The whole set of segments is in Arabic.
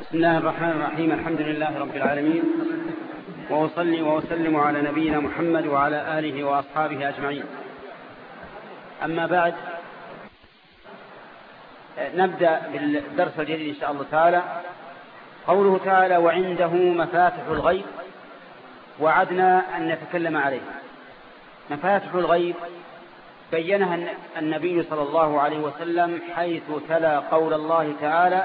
بسم الله الرحمن الرحيم الحمد لله رب العالمين. وأصلي وأسلم على نبينا محمد وعلى آله وأصحابه أجمعين. أما بعد نبدأ بالدرس الجديد إن شاء الله تعالى. قوله تعالى وعنده مفاتح الغيب وعدنا أن نتكلم عليه. مفاتح الغيب بينها النبي صلى الله عليه وسلم حيث تلا قول الله تعالى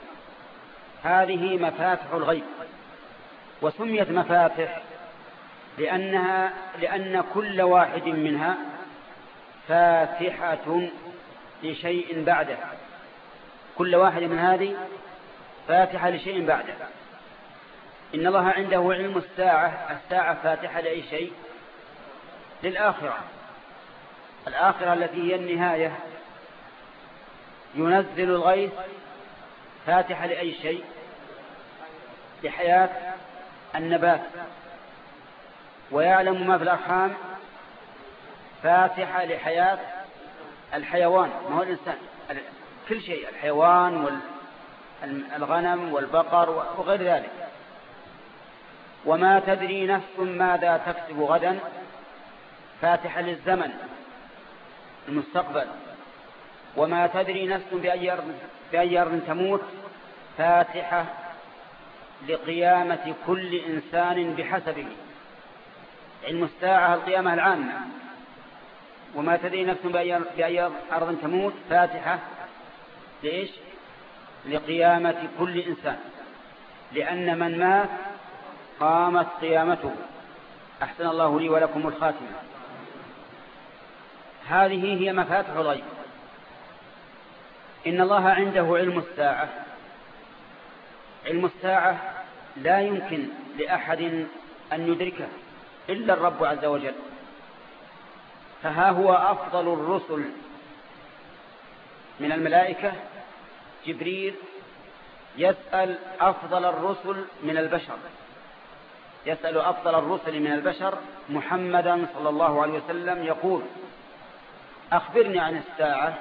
هذه مفاتح الغيب وسميت مفاتح لأنها لأن كل واحد منها فاتحة لشيء بعده. كل واحد من هذه فاتحة لشيء بعده. إن الله عنده علم الساعة الساعة فاتحة لأي شيء؟ للآخرة. الآخرة التي هي النهاية. ينزل الغيث فاتحة لأي شيء؟ لحياة النبات. ويعلم ما في الأرحام فاتحة لحياة الحيوان. ما هو الإنسان؟ كل شيء الحيوان والغنم والبقر وغير ذلك. وما تدري نفس ماذا تكسب غدا. فاتحة للزمن المستقبل. وما تدري نفس بأي أرض, بأي أرض تموت. فاتحة لقيامة كل إنسان بحسبه. علم الساعة القيامة العامة. وما تدري نفس بأي أرض تموت؟ فاتحة. لإيش؟ لقيامة كل إنسان. لأن من مات قامت قيامته. أحسن الله لي ولكم الخاتمة. هذه هي مفاتح الغيب. إن الله عنده علم الساعة. علم الساعة لا يمكن لأحد أن يدركه إلا الرب عز وجل. فها هو أفضل الرسل من الملائكة. جبريل يسأل أفضل الرسل من البشر. يسأل أفضل الرسل من البشر محمدا صلى الله عليه وسلم يقول أخبرني عن الساعة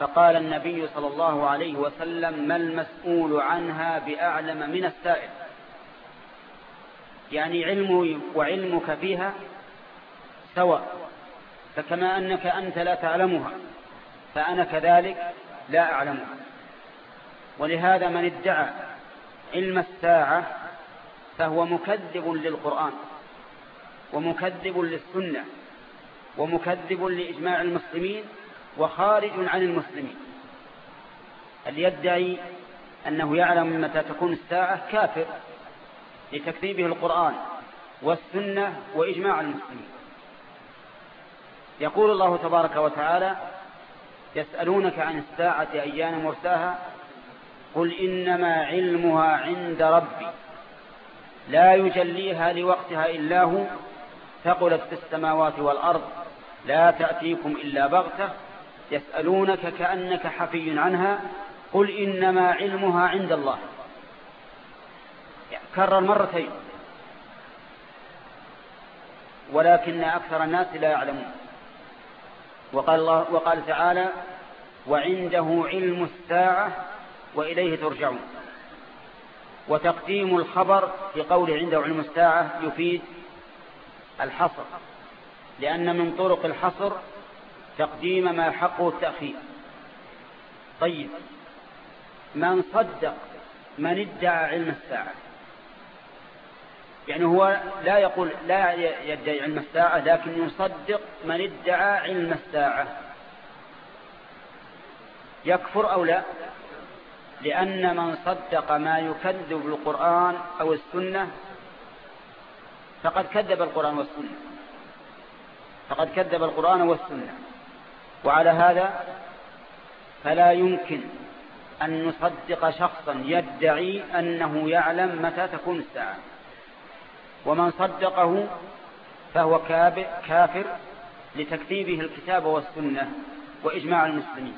فقال النبي صلى الله عليه وسلم ما المسؤول عنها بأعلم من السائل؟ يعني علمي وعلمك فيها سواء فكما أنك أنت لا تعلمها فأنا كذلك لا أعلمها. ولهذا من ادعى علم الساعة فهو مكذب للقرآن ومكذب للسنة ومكذب لإجماع المسلمين وخارج عن المسلمين. اللي يدعي أنه يعلم متى تكون الساعة؟ كافر لتكذيبه القرآن والسنة وإجماع المسلمين. يقول الله تبارك وتعالى يسألونك عن الساعة أيان مرساها؟ قل إنما علمها عند ربي. لا يجليها لوقتها إلا هو. ثقلت في السماوات والأرض. لا تأتيكم إلا بغتة. يسألونك كأنك حفي عنها قل إنما علمها عند الله. كرر مرتين. ولكن أكثر الناس لا يعلمون. وقال, الله وقال تعالى وعنده علم الساعة وإليه ترجعون. وتقديم الخبر في قوله عنده علم الساعة يفيد الحصر لأن من طرق الحصر تقديم ما حقه التأخير. طيب من صدق من ادعى علم الساعة. يعني هو لا يقول لا يدعي علم الساعة لكن يصدق من ادعى علم الساعة. يكفر أو لا؟ لأن من صدق ما يكذب القرآن أو السنة فقد كذب القرآن والسنة. فقد كذب القرآن والسنة. وعلى هذا فلا يمكن أن نصدق شخصا يدعي أنه يعلم متى تكون الساعة. ومن صدقه فهو كافر لتكذيبه الكتاب والسنة وإجماع المسلمين.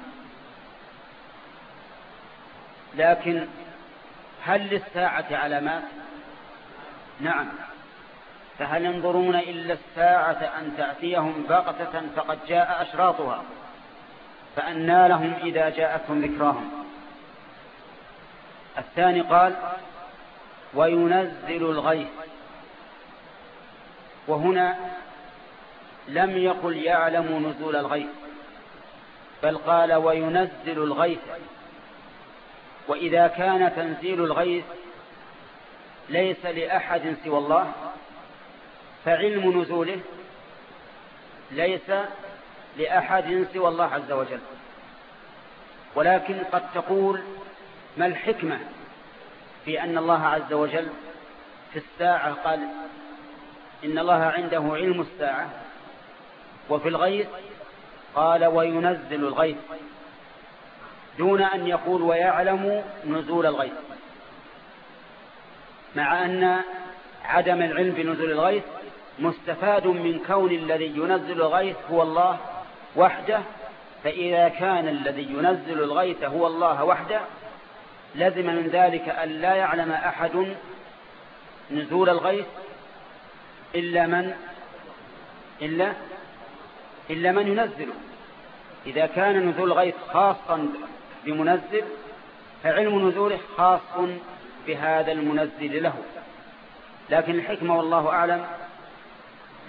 لكن هل للساعة علامات نعم. فهل ينظرون إلا الساعة أن تأتيهم بغتة فقد جاء أشراطها فأنى لهم إذا جاءتهم ذكراهم. الثاني قال وينزل الغيث. وهنا لم يقل يعلم نزول الغيث بل قال وينزل الغيث. وإذا كان تنزيل الغيث ليس لأحد سوى الله فعلم نزوله ليس لأحد سوى الله عز وجل. ولكن قد تقول ما الحكمة في أن الله عز وجل في الساعة قال إن الله عنده علم الساعة وفي الغيث قال وينزل الغيث دون أن يقول ويعلم نزول الغيث مع أن عدم العلم بنزول الغيث مستفاد من كون الذي ينزل الغيث هو الله وحده فإذا كان الذي ينزل الغيث هو الله وحده لزم من ذلك أن لا يعلم أحد نزول الغيث إلا من إلا إلا من ينزله. إذا كان نزول الغيث خاصا بمنزل فعلم نزوله خاص بهذا المنزل له. لكن الحكمة والله أعلم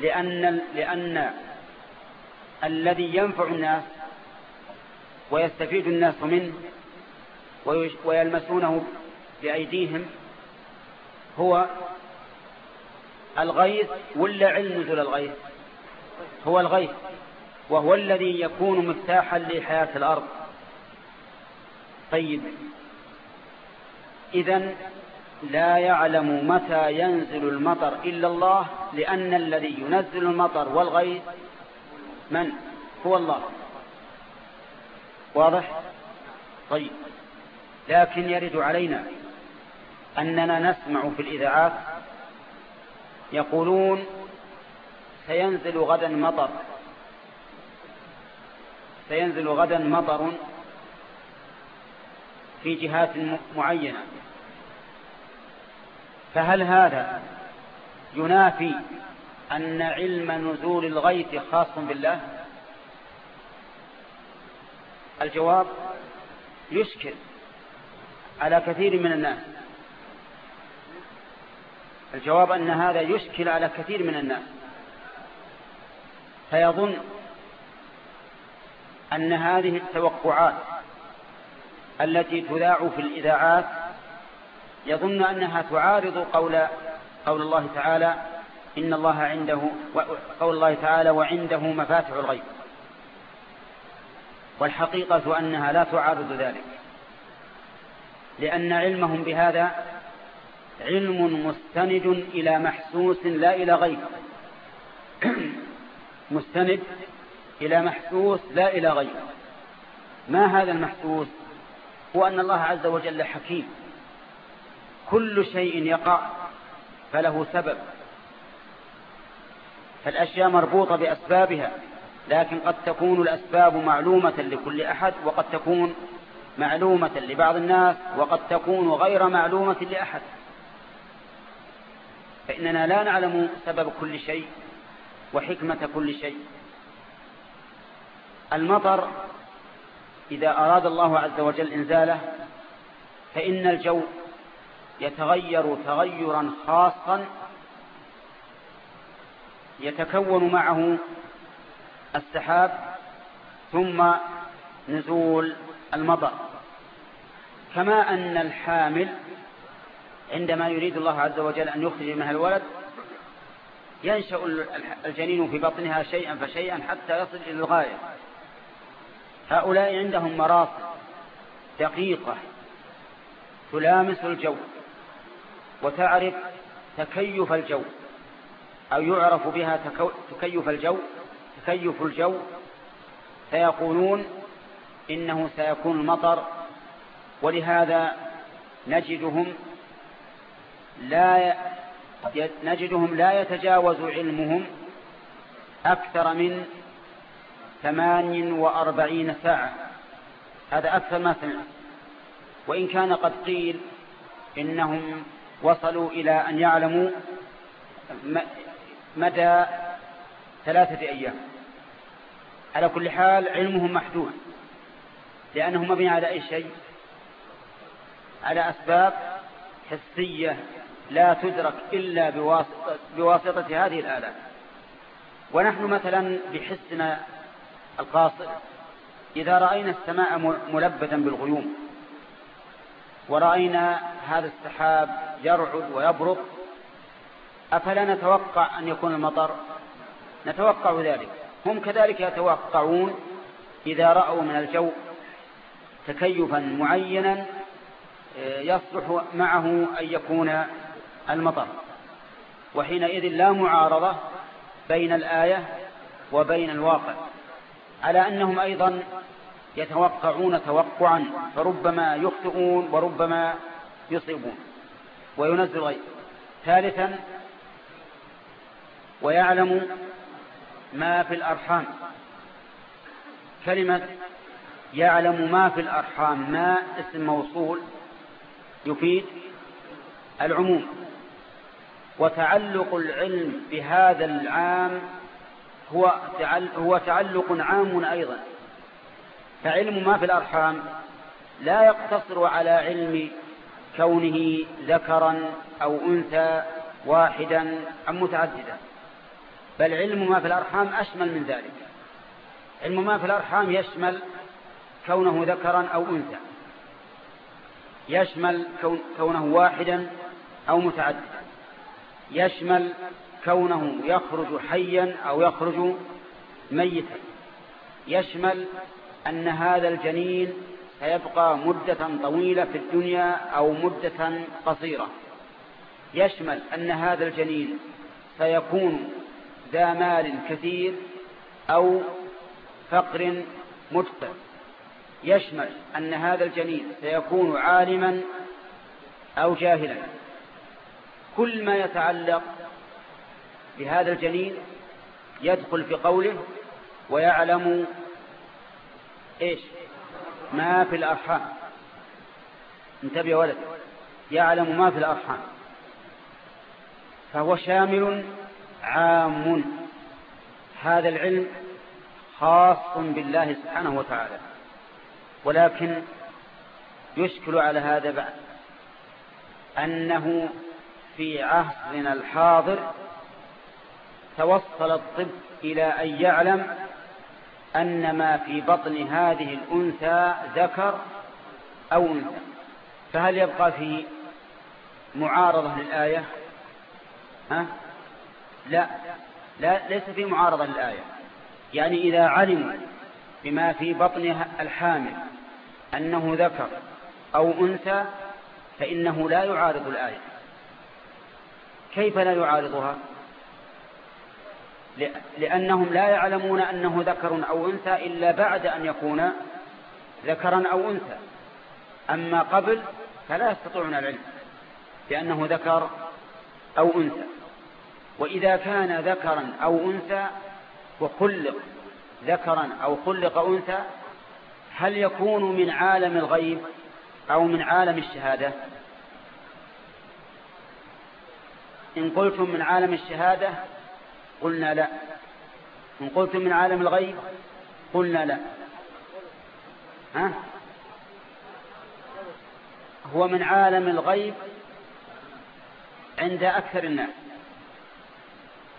لأن, لأن الذي ينفع الناس ويستفيد الناس منه ويلمسونه بأيديهم هو الغيث ولا علم نزول الغيث؟ هو الغيث وهو الذي يكون مفتاحا لحياة الأرض. طيب. إذا لا يعلم متى ينزل المطر إلا الله لأن الذي ينزل المطر والغيث من؟ هو الله. واضح؟ طيب. لكن يرد علينا أننا نسمع في الإذاعات يقولون سينزل غدا مطر. سينزل غدا مطر في جهات معينة. فهل هذا ينافي أن علم نزول الغيث خاص بالله؟ الجواب يشكل على كثير من الناس. الجواب أن هذا يشكل على كثير من الناس. فيظن أن هذه التوقعات التي تذاع في الإذاعات يظن أنها تعارض قول قول الله تعالى إن الله عنده قول الله تعالى وعنده مفاتح الغيب. والحقيقة أنها لا تعارض ذلك. لأن علمهم بهذا علم مستند إلى محسوس لا إلى غيب. مستند إلى محسوس لا إلى غيب. ما هذا المحسوس؟ هو أن الله عز وجل حكيم. كل شيء يقع فله سبب. فالأشياء مربوطة بأسبابها لكن قد تكون الأسباب معلومة لكل أحد وقد تكون معلومة لبعض الناس وقد تكون غير معلومة لأحد. فإننا لا نعلم سبب كل شيء وحكمة كل شيء. المطر إذا أراد الله عز وجل إنزاله فإن الجو يتغير تغيرا خاصا يتكون معه السحاب ثم نزول المطر. كما أن الحامل عندما يريد الله عز وجل أن يخرج منها الولد ينشأ الجنين في بطنها شيئا فشيئا حتى يصل إلى الغاية. هؤلاء عندهم مرافق دقيقة تلامس الجو. وتعرف تكيف الجو أو يعرف بها تكيف الجو تكيف الجو فيقولون إنه سيكون المطر ولهذا نجدهم لا نجدهم لا يتجاوز علمهم أكثر من ثمان وأربعين ساعة. هذا أكثر ما سمعت. وإن كان قد قيل إنهم وصلوا إلى أن يعلموا مدى ثلاثة أيام. على كل حال علمهم محدود لأنه مبني على أي شيء؟ على أسباب حسية لا تدرك إلا بواسطة, بواسطة هذه الآلات. ونحن مثلا بحسنا القاصر إذا رأينا السماء ملبدا بالغيوم ورأينا هذا السحاب يرعد ويبرق أفلا نتوقع أن يكون المطر؟ نتوقع ذلك. هم كذلك يتوقعون إذا رأوا من الجو تكيفا معينا آه، يصلح معه أن يكون المطر. وحينئذ لا معارضة بين الآية وبين الواقع على أنهم أيضا يتوقعون توقعا فربما يخطئون وربما يصيبون. وينزل غير ثالثا ويعلم ما في الأرحام. كلمة يعلم ما في الأرحام ما اسم موصول يفيد العموم. وتعلق العلم بهذا العام هو هو تعلق عام أيضا. فعلم ما في الأرحام لا يقتصر على علم كونه ذكرا أو أنثى واحدا أم متعددا. بل علم ما في الأرحام أشمل من ذلك. علم ما في الأرحام يشمل كونه ذكرا أو أنثى. يشمل كونه واحدا أو متعددا. يشمل كونه يخرج حيا أو يخرج ميتا. يشمل أن هذا الجنين سيبقى مدة طويلة في الدنيا أو مدة قصيرة. يشمل أن هذا الجنين سيكون ذا مال كثير أو فقر مدقع يشمل أن هذا الجنين سيكون عالما أو جاهلا. كل ما يتعلق بهذا الجنين يدخل في قوله ويعلم إيش؟ ما في الأرحام. انتبه يا ولد. يعلم ما في الأرحام. فهو شامل عام. هذا العلم خاص بالله سبحانه وتعالى. ولكن يشكل على هذا بعد أنه في عصرنا الحاضر توصل الطب إلى أن يعلم أن ما في بطن هذه الأنثى ذكر أو أنثى. فهل يبقى في معارضة للآية؟ ها؟ لا. لا ليس في معارضة للآية. يعني إذا علموا بما في بطن الحامل أنه ذكر أو أنثى فإنه لا يعارض الآية. كيف لا يعارضها؟ لأنهم لا يعلمون أنه ذكر أو أنثى إلا بعد أن يكون ذكرا أو أنثى. أما قبل فلا يستطيعون العلم بأنه ذكر أو أنثى. وإذا كان ذكرا أو أنثى وخلق ذكرا أو خلق أنثى هل يكون من عالم الغيب أو من عالم الشهادة؟ إن قلتم من عالم الشهادة قلنا لا. إن قلتم من عالم الغيب قلنا لا. ها؟ هو من عالم الغيب عند أكثر الناس.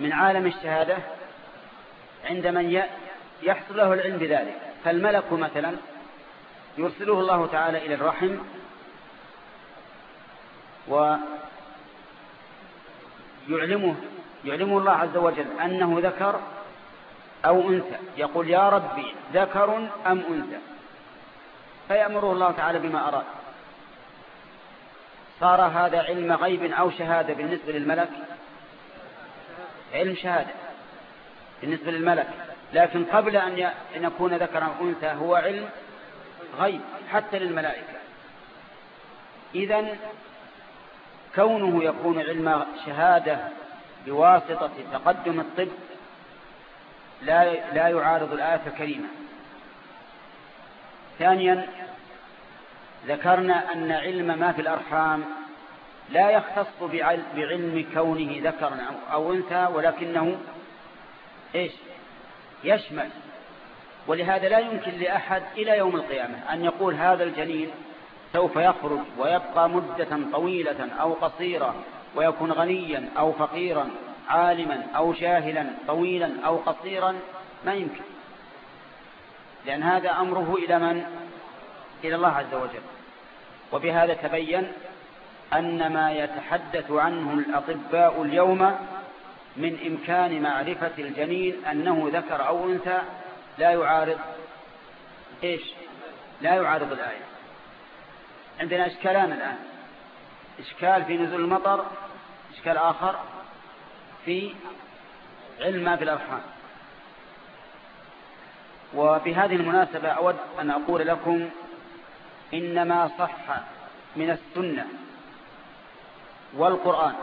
من عالم الشهادة عند من يحصل له العلم بذلك. فالملك مثلا يرسله الله تعالى إلى الرحم ويعلمه يعلمه الله عز وجل أنه ذكر أو أنثى. يقول يا ربي ذكر أم أنثى. فيأمره الله تعالى بما أراد. صار هذا علم غيب أو شهادة بالنسبة للملك؟ علم شهادة بالنسبة للملك. لكن قبل أن يكون ذكر أو أنثى هو علم غيب حتى للملائكة. إذا كونه يكون علم شهادة بواسطة تقدم الطب لا لا يعارض الآية الكريمة. ثانيا ذكرنا أن علم ما في الأرحام لا يختص بعلم كونه ذكرا أو أنثى ولكنه إيش؟ يشمل. ولهذا لا يمكن لأحد إلى يوم القيامة أن يقول هذا الجنين سوف يخرج ويبقى مدة طويلة أو قصيرة ويكون غنيا أو فقيرا عالما أو جاهلا طويلا أو قصيرا ما يمكن. لأن هذا أمره إلى من؟ إلى الله عز وجل. وبهذا تبين أن ما يتحدث عنه الأطباء اليوم من إمكان معرفة الجنين أنه ذكر أو أنثى لا يعارض. إيش؟ لا يعارض الآية. عندنا إشكالان الآن. إشكال في نزول المطر إشكال آخر في علم ما في الأرحام. وبهذه المناسبة أود أن أقول لكم إنما صح من السنة والقرآن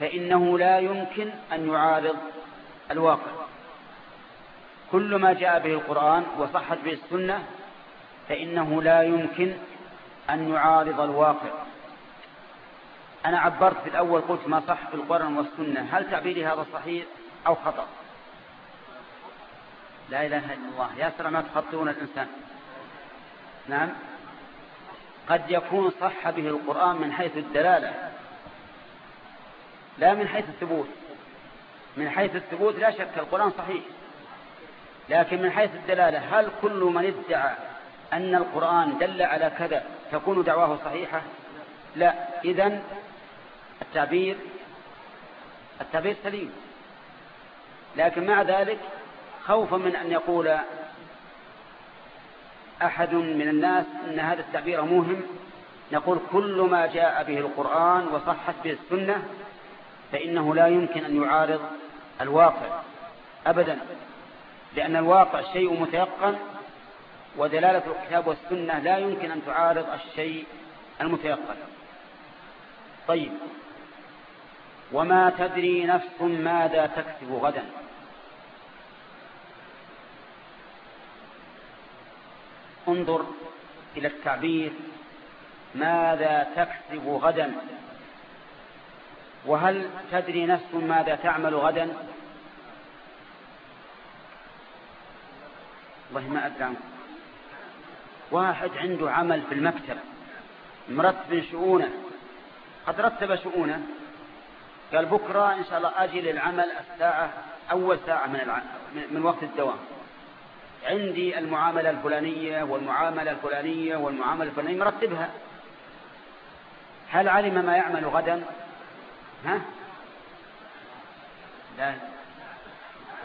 فإنه لا يمكن أن يعارض الواقع. كل ما جاء به القرآن وصحت به السنة فإنه لا يمكن أن يعارض الواقع. أنا عبرت في الأول قلت ما صح في القرآن والسنة. هل تعبيري هذا صحيح أو خطأ؟ لا إله إلا الله. يا سلام ما تخطئون الإنسان. نعم. قد يكون صح به القرآن من حيث الدلالة لا من حيث الثبوت. من حيث الثبوت لا شك القرآن صحيح لكن من حيث الدلالة هل كل من ادعى أن القرآن دل على كذا تكون دعواه صحيحة؟ لا. إذن التعبير التعبير سليم. لكن مع ذلك خوفا من أن يقول أحد من الناس أن هذا التعبير مهم نقول كل ما جاء به القرآن وصحت به السنة فإنه لا يمكن أن يعارض الواقع أبدا لأن الواقع شيء متيقن ودلالة الكتاب والسنة لا يمكن أن تعارض الشيء المتيقن. طيب. وما تدري نفس ماذا تكسب غدا. انظر إلى التعبير. ماذا تكسب غدا؟ وهل تدري نفس ماذا تعمل غدا؟ والله ما أدري واحد عنده عمل في المكتب مرتب شؤونه قد رتب شؤونه. قال بكرة إن شاء الله أجي للعمل الساعة أول ساعة من, الع... من وقت الدوام. عندي المعاملة الفلانية والمعاملة الفلانية والمعاملة الفلانية مرتبها. هل علم ما يعمل غدا؟ ها؟ لا.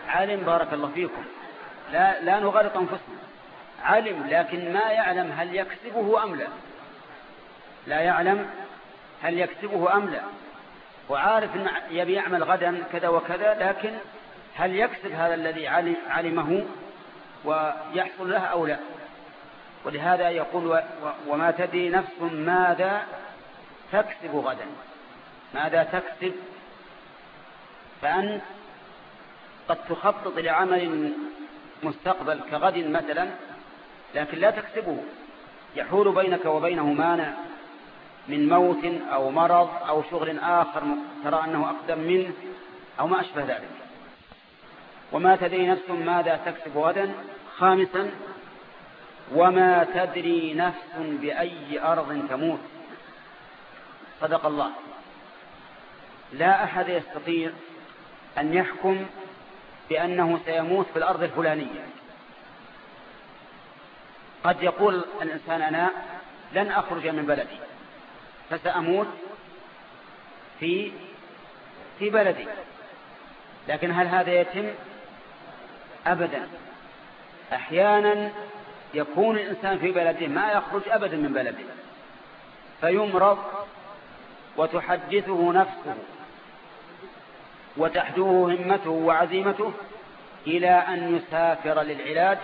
علم بارك الله فيكم. لا, لا نغلط أنفسنا. علم لكن ما يعلم هل يكسبه أم لا. لا يعلم هل يكسبه أم لا. وعارف أن يبي يعمل غدا كذا وكذا لكن هل يكسب هذا الذي علمه ويحصل له أو لا؟ ولهذا يقول وما تدري نفس ماذا تكسب غدا. ماذا تكسب؟ فأنت قد تخطط لعمل مستقبل كغد مثلا لكن لا تكسبه. يحول بينك وبينه مانع من موت أو مرض أو شغل آخر ترى أنه أقدم منه أو ما أشبه ذلك. وما تدري نفس ماذا تكسب غدا. خامسا وما تدري نفس بأي أرض تموت. صدق الله. لا أحد يستطيع أن يحكم بأنه سيموت في الأرض الفلانية. قد يقول الإنسان أنا لن أخرج من بلدي فسأموت في في بلدي. لكن هل هذا يتم؟ أبدا. أحيانا يكون الإنسان في بلده ما يخرج أبدا من بلده. فيمرض وتحدثه نفسه وتحدوه همته وعزيمته إلى أن يسافر للعلاج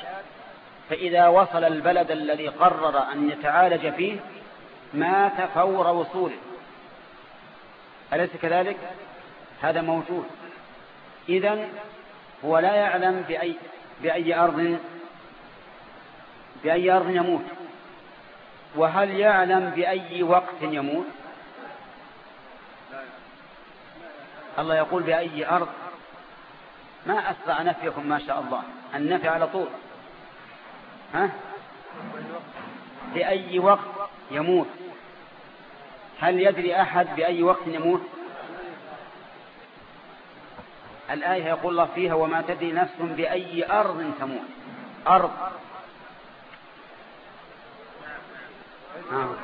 فإذا وصل البلد الذي قرر أن يتعالج فيه مات فور وصوله. أليس كذلك؟ هذا موجود. إذا هو لا يعلم بأي, بأي أرض بأي أرض يموت. وهل يعلم بأي وقت يموت؟ الله يقول بأي أرض. ما أسرع نفيكم ما شاء الله. النفي على طول. ها؟ بأي وقت يموت؟ هل يدري أحد بأي وقت يموت؟ الآية يقول الله فيها وما تدري نفس بأي أرض تموت. أرض. آه.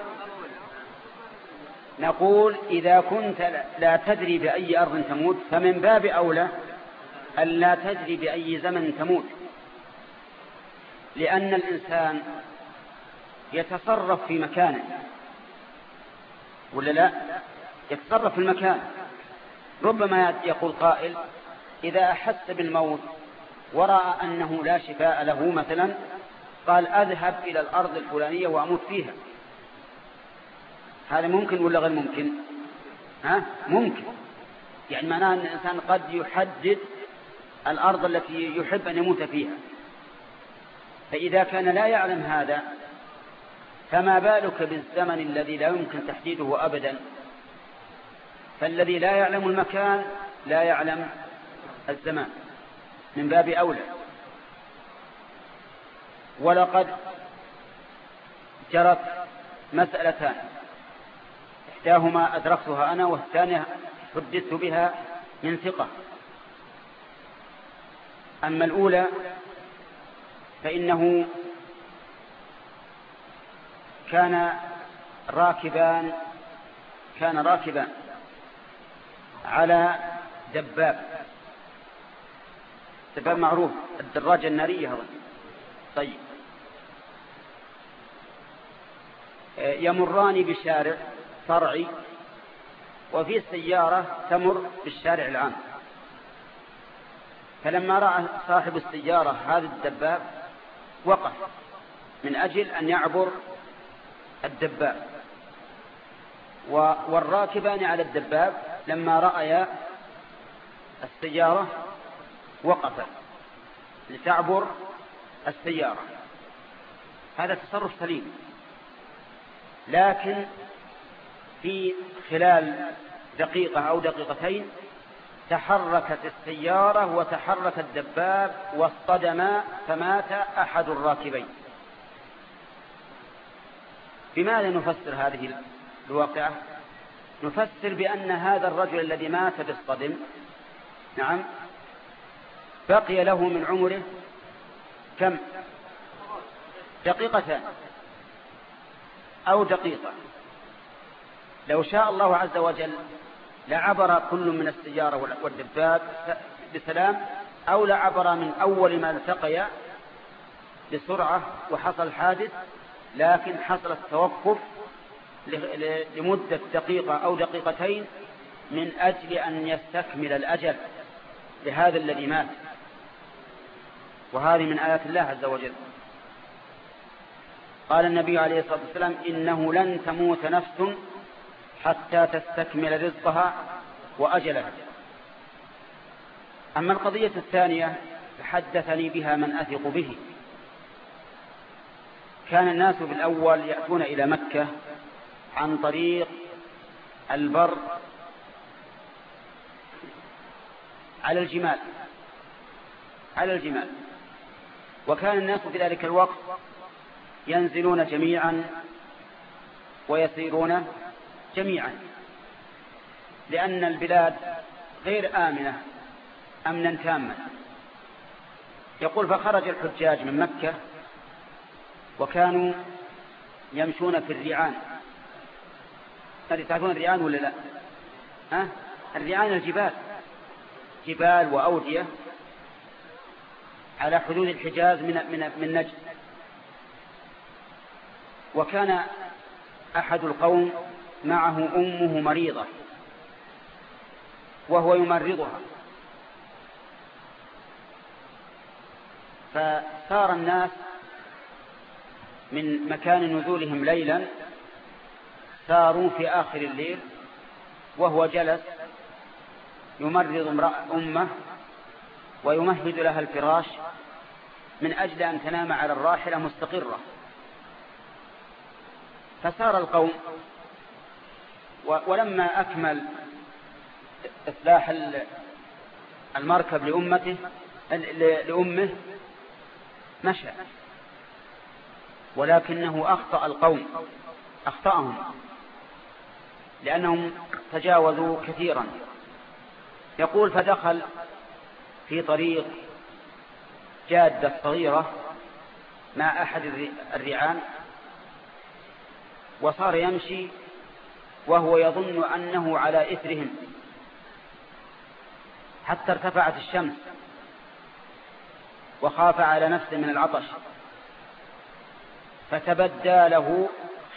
نقول إذا كنت لا تدري بأي أرض تموت فمن باب أولى أن لا تدري بأي زمن تموت. لأن الإنسان يتصرف في مكانه ولا لا؟ يتصرف في المكان. ربما يقول قائل إذا أحس بالموت ورأى أنه لا شفاء له مثلا قال أذهب إلى الأرض الفلانية وأموت فيها. هذا ممكن ولا غير ممكن؟ ها؟ ممكن. يعني معناه أن الإنسان قد يحدد الأرض التي يحب أن يموت فيها. فإذا كان لا يعلم هذا فما بالك بالزمن الذي لا يمكن تحديده أبدا؟ فالذي لا يعلم المكان لا يعلم الزمان من باب أولى. ولقد جرت مسألتان إحداهما أدركتها أنا والثانية حدثت بها من ثقة. أما الأولى فإنه كان راكبان كان راكبان على دباب. دباب معروف الدراجة النارية هذا. طيب. يمران بشارع فرعي وفي سيارة تمر بالشارع العام. فلما رأى صاحب السيارة هذا الدباب وقف من أجل أن يعبر الدباب. والراكبان على الدباب لما رأيا السيارة وقفا لتعبر السيارة. هذا تصرف سليم. لكن في خلال دقيقة أو دقيقتين تحركت السيارة وتحرك الدباب واصطدما فمات أحد الراكبين. بماذا نفسر هذه الواقعة؟ نفسر بأن هذا الرجل الذي مات بالصدم نعم بقي له من عمره كم؟ دقيقتان أو دقيقة. لو شاء الله عز وجل لعبر كل من السيارة والدباب بسلام أو لعبر من أول ما التقيا بسرعة وحصل حادث لكن حصل التوقف لمدة دقيقة أو دقيقتين من أجل أن يستكمل الأجل. لهذا الذي مات. وهذه من آيات الله عز وجل. قال النبي عليه الصلاة والسلام إنه لن تموت نفس حتى تستكمل رزقها وأجلها. أما القضية الثانية فحدثني بها من أثق به. كان الناس بالأول يأتون إلى مكة عن طريق البر على الجمال على الجمال. وكان الناس في ذلك الوقت ينزلون جميعا ويسيرون جميعا. لأن البلاد غير آمنة أمنا تاما. يقول فخرج الحجاج من مكة وكانوا يمشون في الريعان هذه تعرفون الريعان ولا لا؟ ها؟ الريعان الجبال. جبال وأودية على حدود الحجاز من من من نجد. وكان أحد القوم معه أمه مريضة وهو يمرضها. فصار الناس من مكان نزولهم ليلا ساروا في آخر الليل وهو جلس يمرض أمه ويمهد لها الفراش من أجل أن تنام على الراحلة مستقرة. فسار القوم ولما أكمل إصلاح المركب لأمته لأمه مشى. ولكنه أخطأ القوم أخطأهم لأنهم تجاوزوا كثيرا. يقول فدخل في طريق جادة صغيرة مع أحد الرعان وصار يمشي وهو يظن أنه على إثرهم. حتى ارتفعت الشمس. وخاف على نفسه من العطش. فتبدى له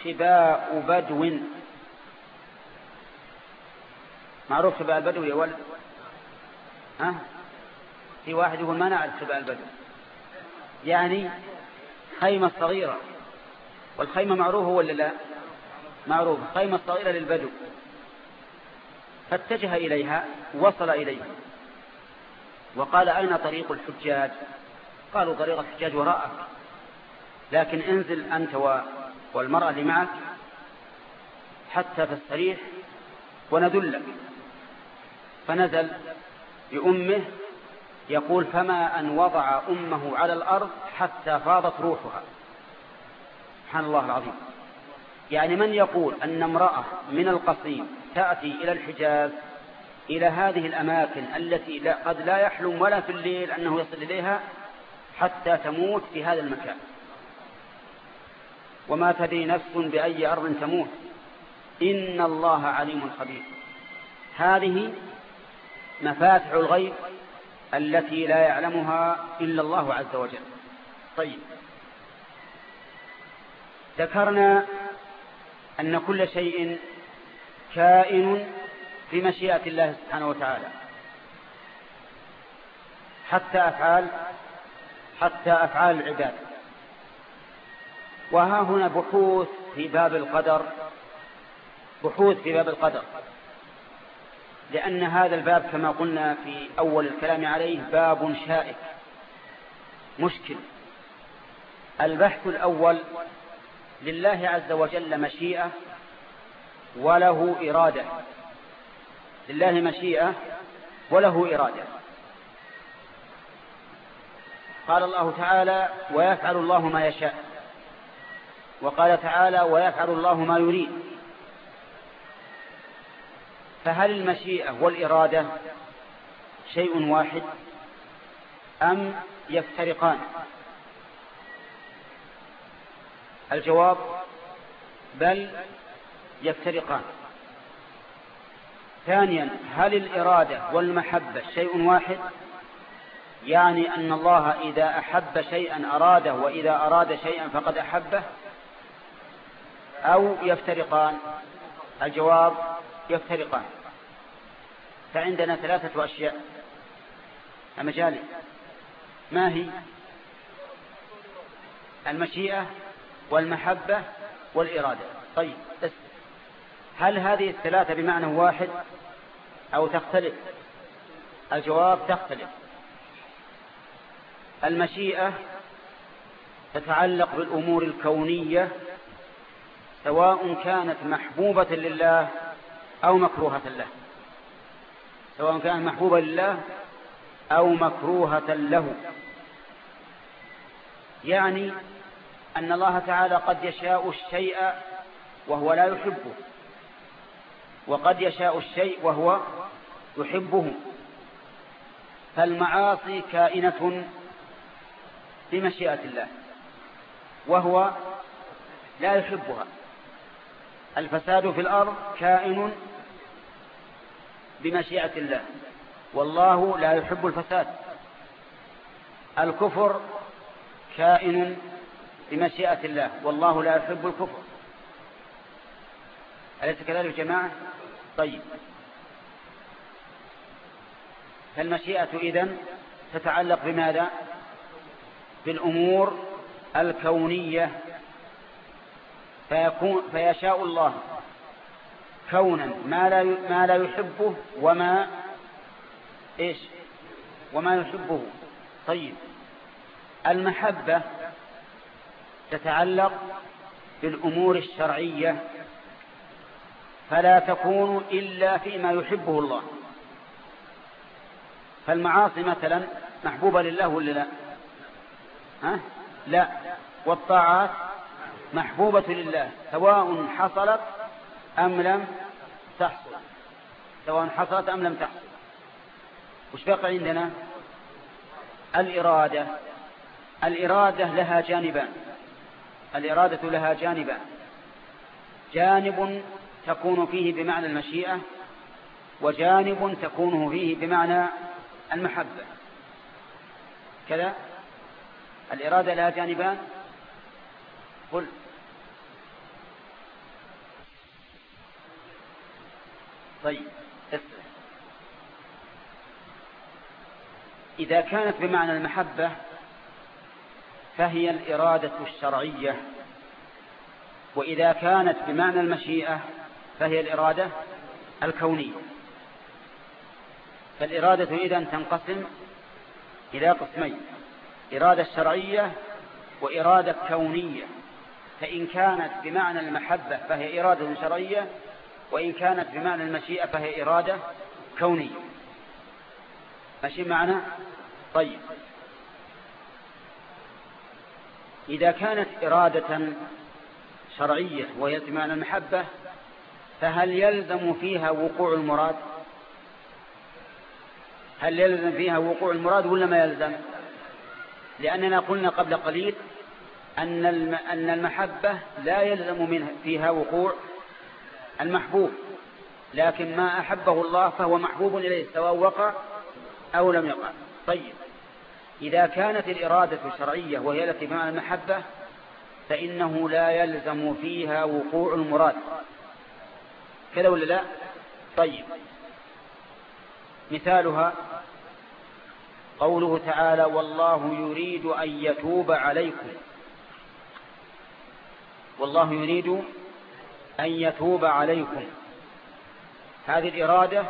خباء بدو. معروف خباء البدو يا ولد؟ ها؟ في واحد يقول ما نعرف خباء البدو. يعني خيمة صغيرة. والخيمة معروفة ولا لا؟ معروفة خيمة صغيرة للبدو. فاتجه إليها وصل إليها. وقال أين طريق الحجاج؟ قالوا طريق الحجاج وراءك. لكن انزل أنت والمرأة اللي معك حتى تستريح وندلك فنزل بأمه يقول فما أن وضع أمه على الأرض حتى فاضت روحها. سبحان الله العظيم. يعني من يقول أن امرأة من القصيم تأتي إلى الحجاز إلى هذه الأماكن التي لا قد لا يحلم ولا في الليل أنه يصل إليها حتى تموت في هذا المكان. وما تدري نفس بأي أرض تموت. إن الله عليم خبير. هذه مفاتح الغيب التي لا يعلمها إلا الله عز وجل. طيب. ذكرنا أن كل شيء كائن بمشيئة الله سبحانه وتعالى. حتى أفعال حتى أفعال العباد. وها هنا بحوث في باب القدر بحوث في باب القدر. لأن هذا الباب كما قلنا في أول الكلام عليه باب شائك مشكل. البحث الأول لله عز وجل مشيئة وله إرادة. لله مشيئة وله إرادة. قال الله تعالى ويفعل الله ما يشاء وقال تعالى ويفعل الله ما يريد فهل المشيئة والإرادة شيء واحد أم يفترقان؟ الجواب بل يفترقان. ثانيا هل الإرادة والمحبة شيء واحد؟ يعني أن الله إذا أحب شيئا أراده وإذا أراد شيئا فقد أحبه؟ أو يفترقان؟ الجواب يفترقان. فعندنا ثلاثة أشياء. المجالي ما هي؟ المشيئة والمحبة والإرادة. طيب بس هل هذه الثلاثة بمعنى واحد أو تختلف؟ الجواب تختلف. المشيئة تتعلق بالأمور الكونية سواء كانت محبوبة لله أو مكروهة له. سواء كانت محبوبة لله أو مكروهة له. يعني أن الله تعالى قد يشاء الشيء وهو لا يحبه. وقد يشاء الشيء وهو يحبه. فالمعاصي كائنة بمشيئة الله وهو لا يحبها. الفساد في الأرض كائن بمشيئة الله والله لا يحب الفساد. الكفر كائن بمشيئة الله والله لا يحب الكفر. أليس كذلك جماعة؟ طيب. فالمشيئة إذن تتعلق بماذا؟ بالأمور الكونية. فيكون فيشاء الله كونا ما لا ما لا يحبه وما إيش؟ وما يحبه. طيب. المحبة تتعلق بالأمور الشرعية فلا تكون إلا فيما يحبه الله. فالمعاصي مثلا محبوبة لله ولا لا؟ ها؟ لا. والطاعات محبوبة لله سواء حصلت أم لم تحصل. سواء حصلت أم لم تحصل. وش بقى عندنا؟ الإرادة. الإرادة لها جانبان. الإرادة لها جانبان. جانب تكون فيه بمعنى المشيئة وجانب تكون فيه بمعنى المحبة. كذا؟ الإرادة لها جانبان؟ قل. طيب إذا كانت بمعنى المحبة فهي الإرادة الشرعية. وإذا كانت بمعنى المشيئة فهي الإرادة الكونية. فالإرادة إذن تنقسم إلى قسمين إرادة شرعية وإرادة كونية. فإن كانت بمعنى المحبة فهي إرادة شرعية وإن كانت بمعنى المشيئة فهي إرادة كونية. ماشي معنا؟ طيب. إذا كانت إرادة شرعية وهي بمعنى المحبة فهل يلزم فيها وقوع المراد؟ هل يلزم فيها وقوع المراد ولا ما يلزم؟ لأننا قلنا قبل قليل أن المحبة لا يلزم منها فيها وقوع المحبوب لكن ما أحبه الله فهو محبوب إليه سواء وقع أو لم يقع. طيب. إذا كانت الإرادة شرعية وهي التي بمعنى المحبة فإنه لا يلزم فيها وقوع المراد. كذا ولا لا؟ طيب. مثالها قوله تعالى والله يريد أن يتوب عليكم. والله يريد أن يتوب عليكم. هذه الإرادة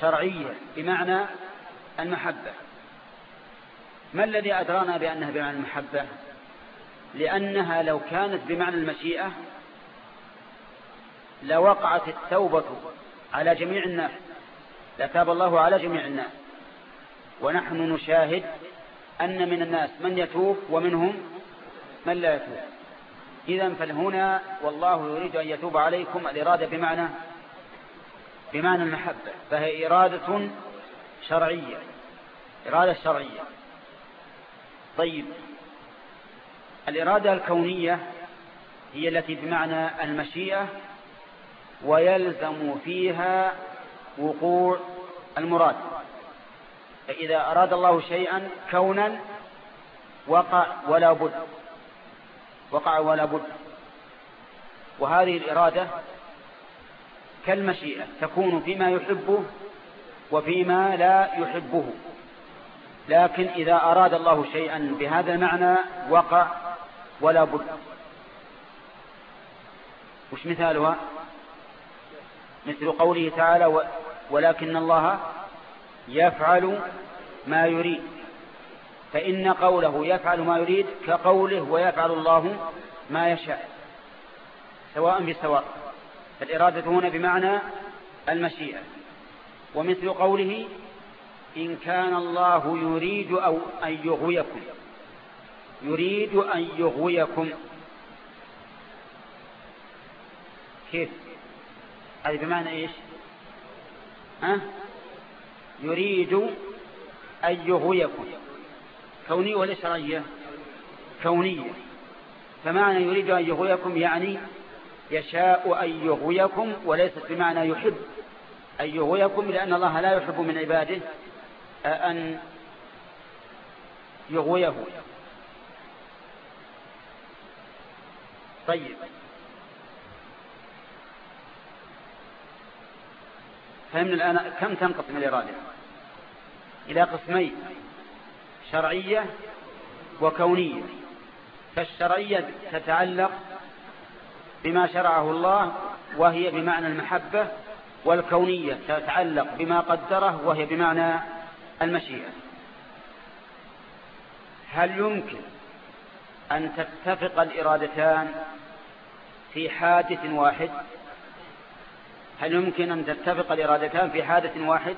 شرعية بمعنى المحبة. ما الذي أدرانا بأنها بمعنى المحبة؟ لأنها لو كانت بمعنى المشيئة لوقعت التوبة على جميع الناس لتاب الله على جميع الناس. ونحن نشاهد أن من الناس من يتوب ومنهم من لا يتوب. إذا فهنا والله يريد أن يتوب عليكم الإرادة بمعنى بمعنى المحبة فهي إرادة شرعية إرادة شرعية. طيب الإرادة الكونية هي التي بمعنى المشيئة ويلزم فيها وقوع المراد. فإذا أراد الله شيئا كونا وقع ولا بد وقع ولا بد. وهذه الإرادة كالمشيئة تكون فيما يحبه وفيما لا يحبه. لكن إذا أراد الله شيئا بهذا المعنى وقع ولا بد. وش مثالها؟ مثل قوله تعالى ولكن الله يفعل ما يريد. فإن قوله يفعل ما يريد كقوله ويفعل الله ما يشاء سواء بسواء فالإرادة هنا بمعنى المشيئة. ومثل قوله إن كان الله يريد أو أن يغويكم. يريد أن يغويكم. كيف؟ هذه بمعنى إيش؟ ها؟ يريد أن يغويكم. كونية ولا شرعية؟ كونية. فمعنى يريد أن يغويكم يعني يشاء أن يغويكم وليست بمعنى يحب أن يغويكم لأن الله لا يحب من عباده. أن يغويه. طيب. فهمنا الآن كم تنقسم الإرادة إلى قسمين شرعية وكونية. فالشرعية تتعلق بما شرعه الله وهي بمعنى المحبة والكونية تتعلق بما قدره وهي بمعنى المشيئة. هل يمكن أن تتفق الإرادتان في حادث واحد؟ هل يمكن أن تتفق الإرادتان في حادث واحد؟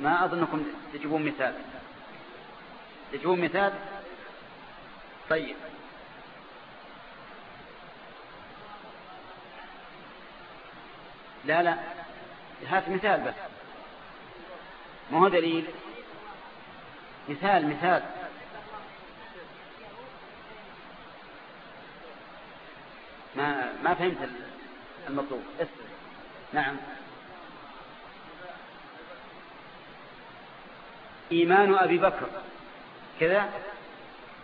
ما أظنكم تجيبون مثال. تجيبون مثال؟ طيب. لا لا. هات مثال بس. ما هو دليل؟ مثال مثال. ما ما فهمت المطلوب. نعم. إيمان أبي بكر. كذا؟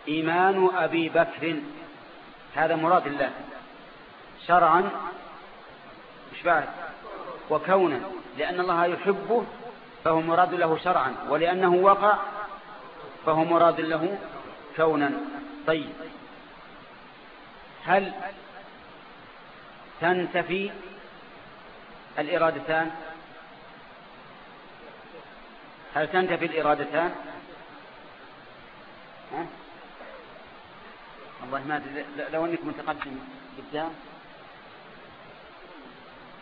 إيمان أبي بكر. هذا مراد الله. شرعا مش بعد؟ وكونا لأن الله يحبه فهو مراد له شرعا ولأنه وقع فهو مراد له كونا. طيب. هل تنتفي الإرادتان؟ هل تنتفي الإرادتان؟ ها؟ والله ما لو أنك متقدم قدام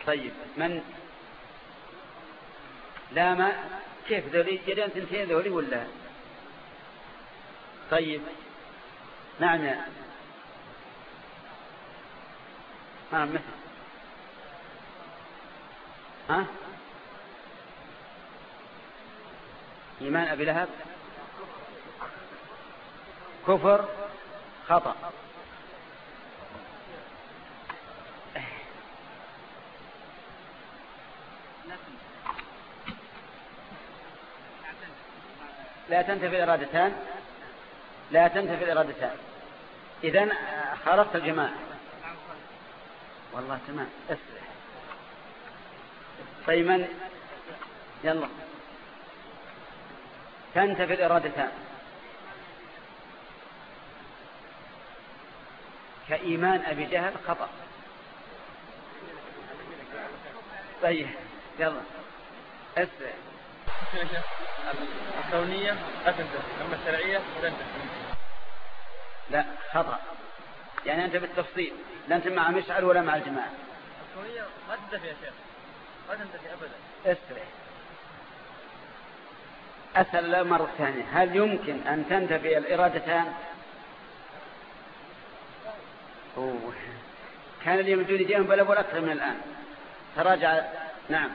طيب. من لا ما كيف ذولي يدين ثنتين ذولي ولا؟ طيب. نعم يا ها مثل ها؟ إيمان أبي لهب؟ كفر؟ خطأ. لا تنتفي الإرادتان لا تنتفي الإرادتان إذن خالفت الجماعة والله تمام. أسرع. طيب من؟ يلا. تنتفي الإرادتان كإيمان أبي جهل خطأ. طيب يلا. أسرع. الكونية لا أما الشرعية لا خطأ. يعني أنت بالتفصيل لا أنت مع مشعل ولا مع الجماعة. الكونية ما تنتهي يا شيخ ما تنتهي أبدا. اسرع أسأل مرة ثانية هل يمكن أن تنتفي الإرادتان؟ أوه. كان اليوم يمدون يديهم بل أكثر من الآن. تراجع. نعم.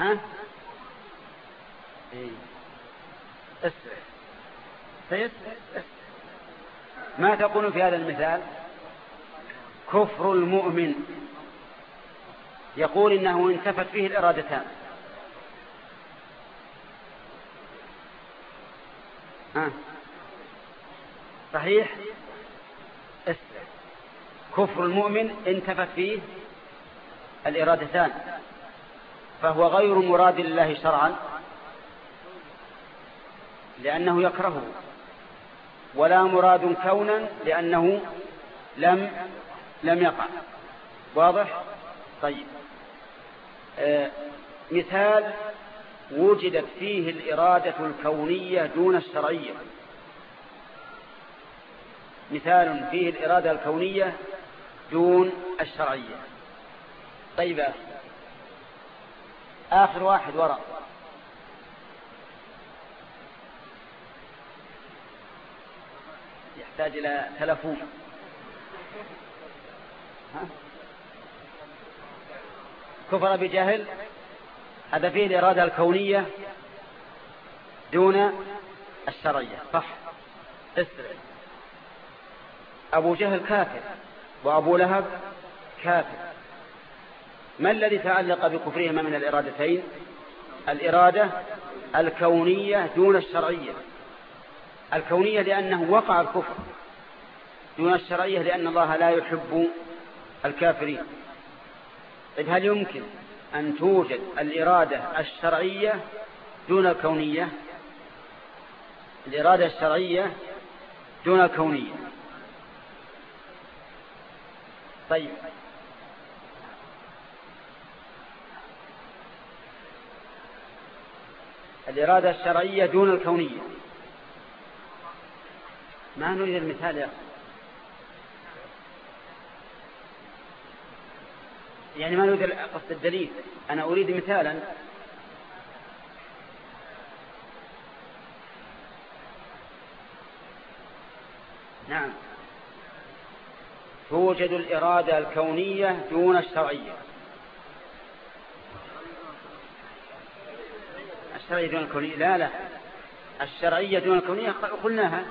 ها؟ إيه. اسرع ما تقول في هذا المثال؟ كفر المؤمن. يقول إنه انتفت فيه الإرادتان. ها؟ صحيح؟ اسرع كفر المؤمن انتفت فيه الإرادتان. فهو غير مراد لله شرعا لأنه يكرهه ولا مراد كونا لأنه لم لم يقع. واضح؟ طيب. آه مثال وجدت فيه الإرادة الكونية دون الشرعية. مثال فيه الإرادة الكونية دون الشرعية. طيب. آخر واحد وراء يحتاج إلى تلفون. ها؟ كفر بجهل هذا فيه الإرادة الكونية دون الشرعية. صح. اسرع. أبو جهل كافر وأبو لهب كافر. ما الذي تعلق بكفرهما من الإرادتين؟ الإرادة الكونية دون الشرعية. الكونية لأنه وقع الكفر دون الشرعية لأن الله لا يحب الكافرين. طيب هل يمكن أن توجد الإرادة الشرعية دون الكونية؟ الإرادة الشرعية دون الكونية. طيب الإرادة الشرعية دون الكونية. ما نريد المثال يا أخي. يعني ما نريد قصد الدليل. أنا أريد مثالا. نعم. توجد الإرادة الكونية دون الشرعية. الشرعية دون الكونية؟ لا لا. الشرعية دون الكونية قلناها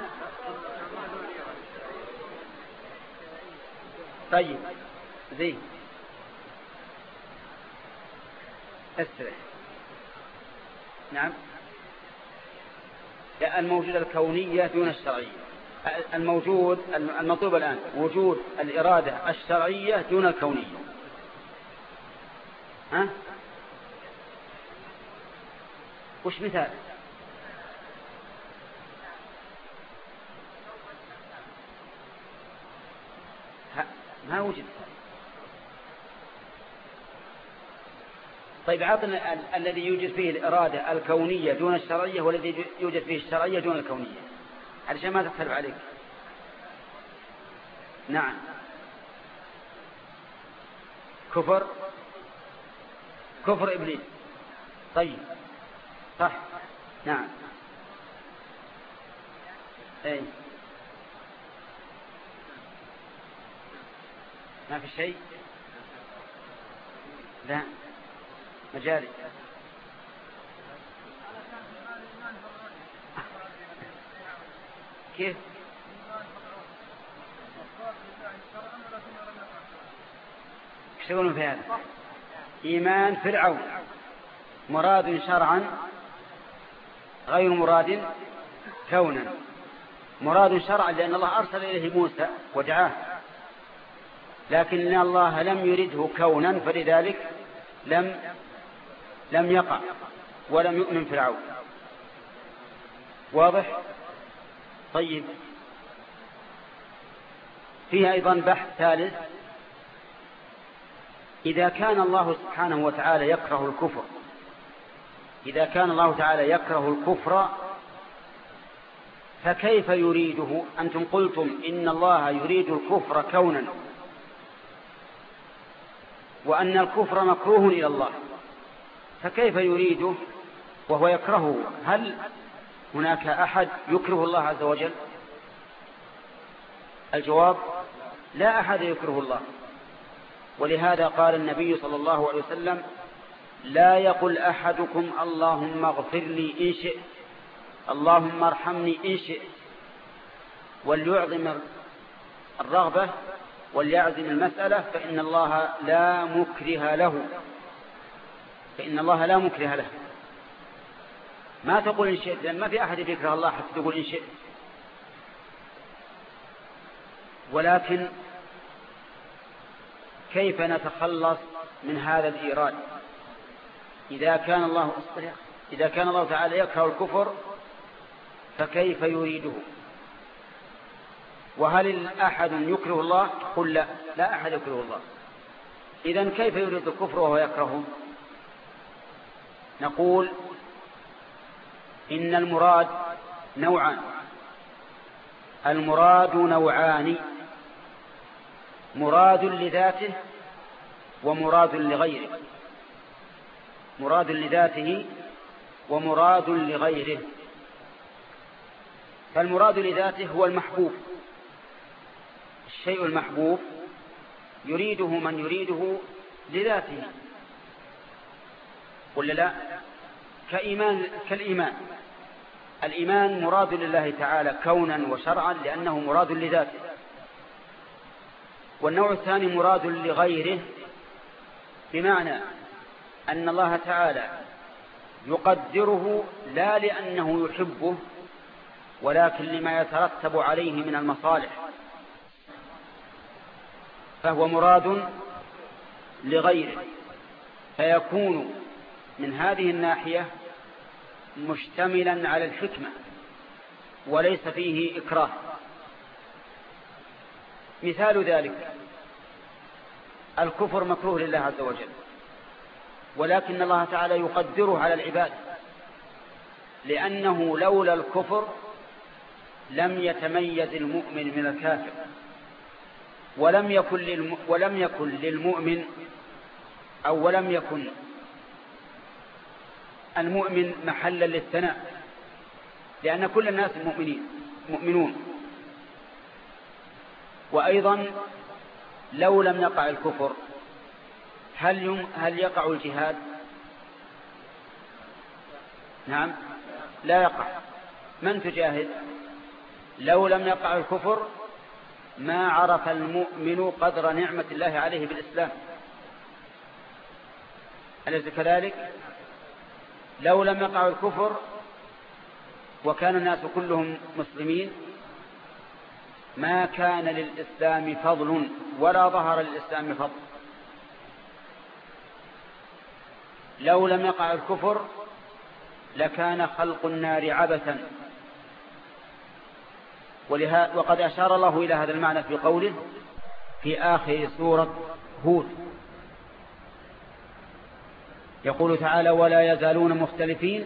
طيب زي استرح نعم. لا الموجودة الكونية دون الشرعية. الموجود المطلوب الآن وجود الإرادة الشرعية دون الكونية. ها؟ وش مثال؟ ما وجد. طيب عطنا الذي يوجد فيه الإرادة الكونية دون الشرعية والذي يوجد فيه الشرعية دون الكونية. علشان ما تختلف عليك. نعم. كفر. كفر إبليس. طيب. صح؟ نعم. أي. ما في شيء؟ لا. مجالي. كيف؟ إيش يقولون في هذا؟ إيمان فرعون. مراد شرعا غير مراد كونا. مراد شرعا لأن الله أرسل إليه موسى ودعاه. لكن الله لم يرده كونا فلذلك لم لم يقع ولم يؤمن فرعون. واضح؟ طيب. فيها أيضا بحث ثالث. إذا كان الله سبحانه وتعالى يكره الكفر إذا كان الله تعالى يكره الكفر فكيف يريده؟ أنتم قلتم إن الله يريد الكفر كونا. وأن الكفر مكروه إلى الله. فكيف يريده؟ وهو يكرهه. هل هناك أحد يكره الله عز وجل؟ الجواب لا أحد يكره الله. ولهذا قال النبي صلى الله عليه وسلم لا يقل أحدكم اللهم اغفر لي إن شئت اللهم ارحمني إن شئت وليعظم الرغبة وليعزم المسألة فإن الله لا مكره له. فإن الله لا مكره له. ما تقول إن شئت لأن ما في أحد يكره الله حتى تقول إن شئت. ولكن كيف نتخلص من هذا الإيراد؟ إذا كان الله إذا كان الله تعالى يكره الكفر فكيف يريده؟ وهل أحد يكره الله؟ قل لا لا أحد يكره الله. إذا كيف يريد الكفر وهو يكرهه نقول إن المراد نوعان. المراد نوعان مراد لذاته ومراد لغيره. مراد لذاته ومراد لغيره. فالمراد لذاته هو المحبوب. الشيء المحبوب يريده من يريده لذاته. ولا لا كإيمان كالإيمان. الإيمان مراد لله تعالى كونا وشرعا لأنه مراد لذاته. والنوع الثاني مراد لغيره بمعنى أن الله تعالى يقدره لا لأنه يحبه ولكن لما يترتب عليه من المصالح. فهو مراد لغيره. فيكون من هذه الناحية مشتملا على الحكمة وليس فيه إكراه. مثال ذلك الكفر مكروه لله عز وجل. ولكن الله تعالى يقدره على العباد. لأنه لولا الكفر لم يتميز المؤمن من الكافر. ولم يكن للم ولم يكن للمؤمن أو ولم يكن المؤمن محلا للثناء. لأن كل الناس مؤمنين مؤمنون. وأيضا لو لم يقع الكفر هل هل يقع الجهاد؟ نعم. لا يقع. من تجاهد؟ لو لم يقع الكفر ما عرف المؤمن قدر نعمة الله عليه بالإسلام. أليس كذلك؟ لو لم يقع الكفر وكان الناس كلهم مسلمين ما كان للإسلام فضل ولا ظهر للإسلام فضل. لو لم يقع الكفر لكان خلق النار عبثا. وقد أشار الله إلى هذا المعنى في قوله في آخر سورة هود. يقول تعالى ولا يزالون مختلفين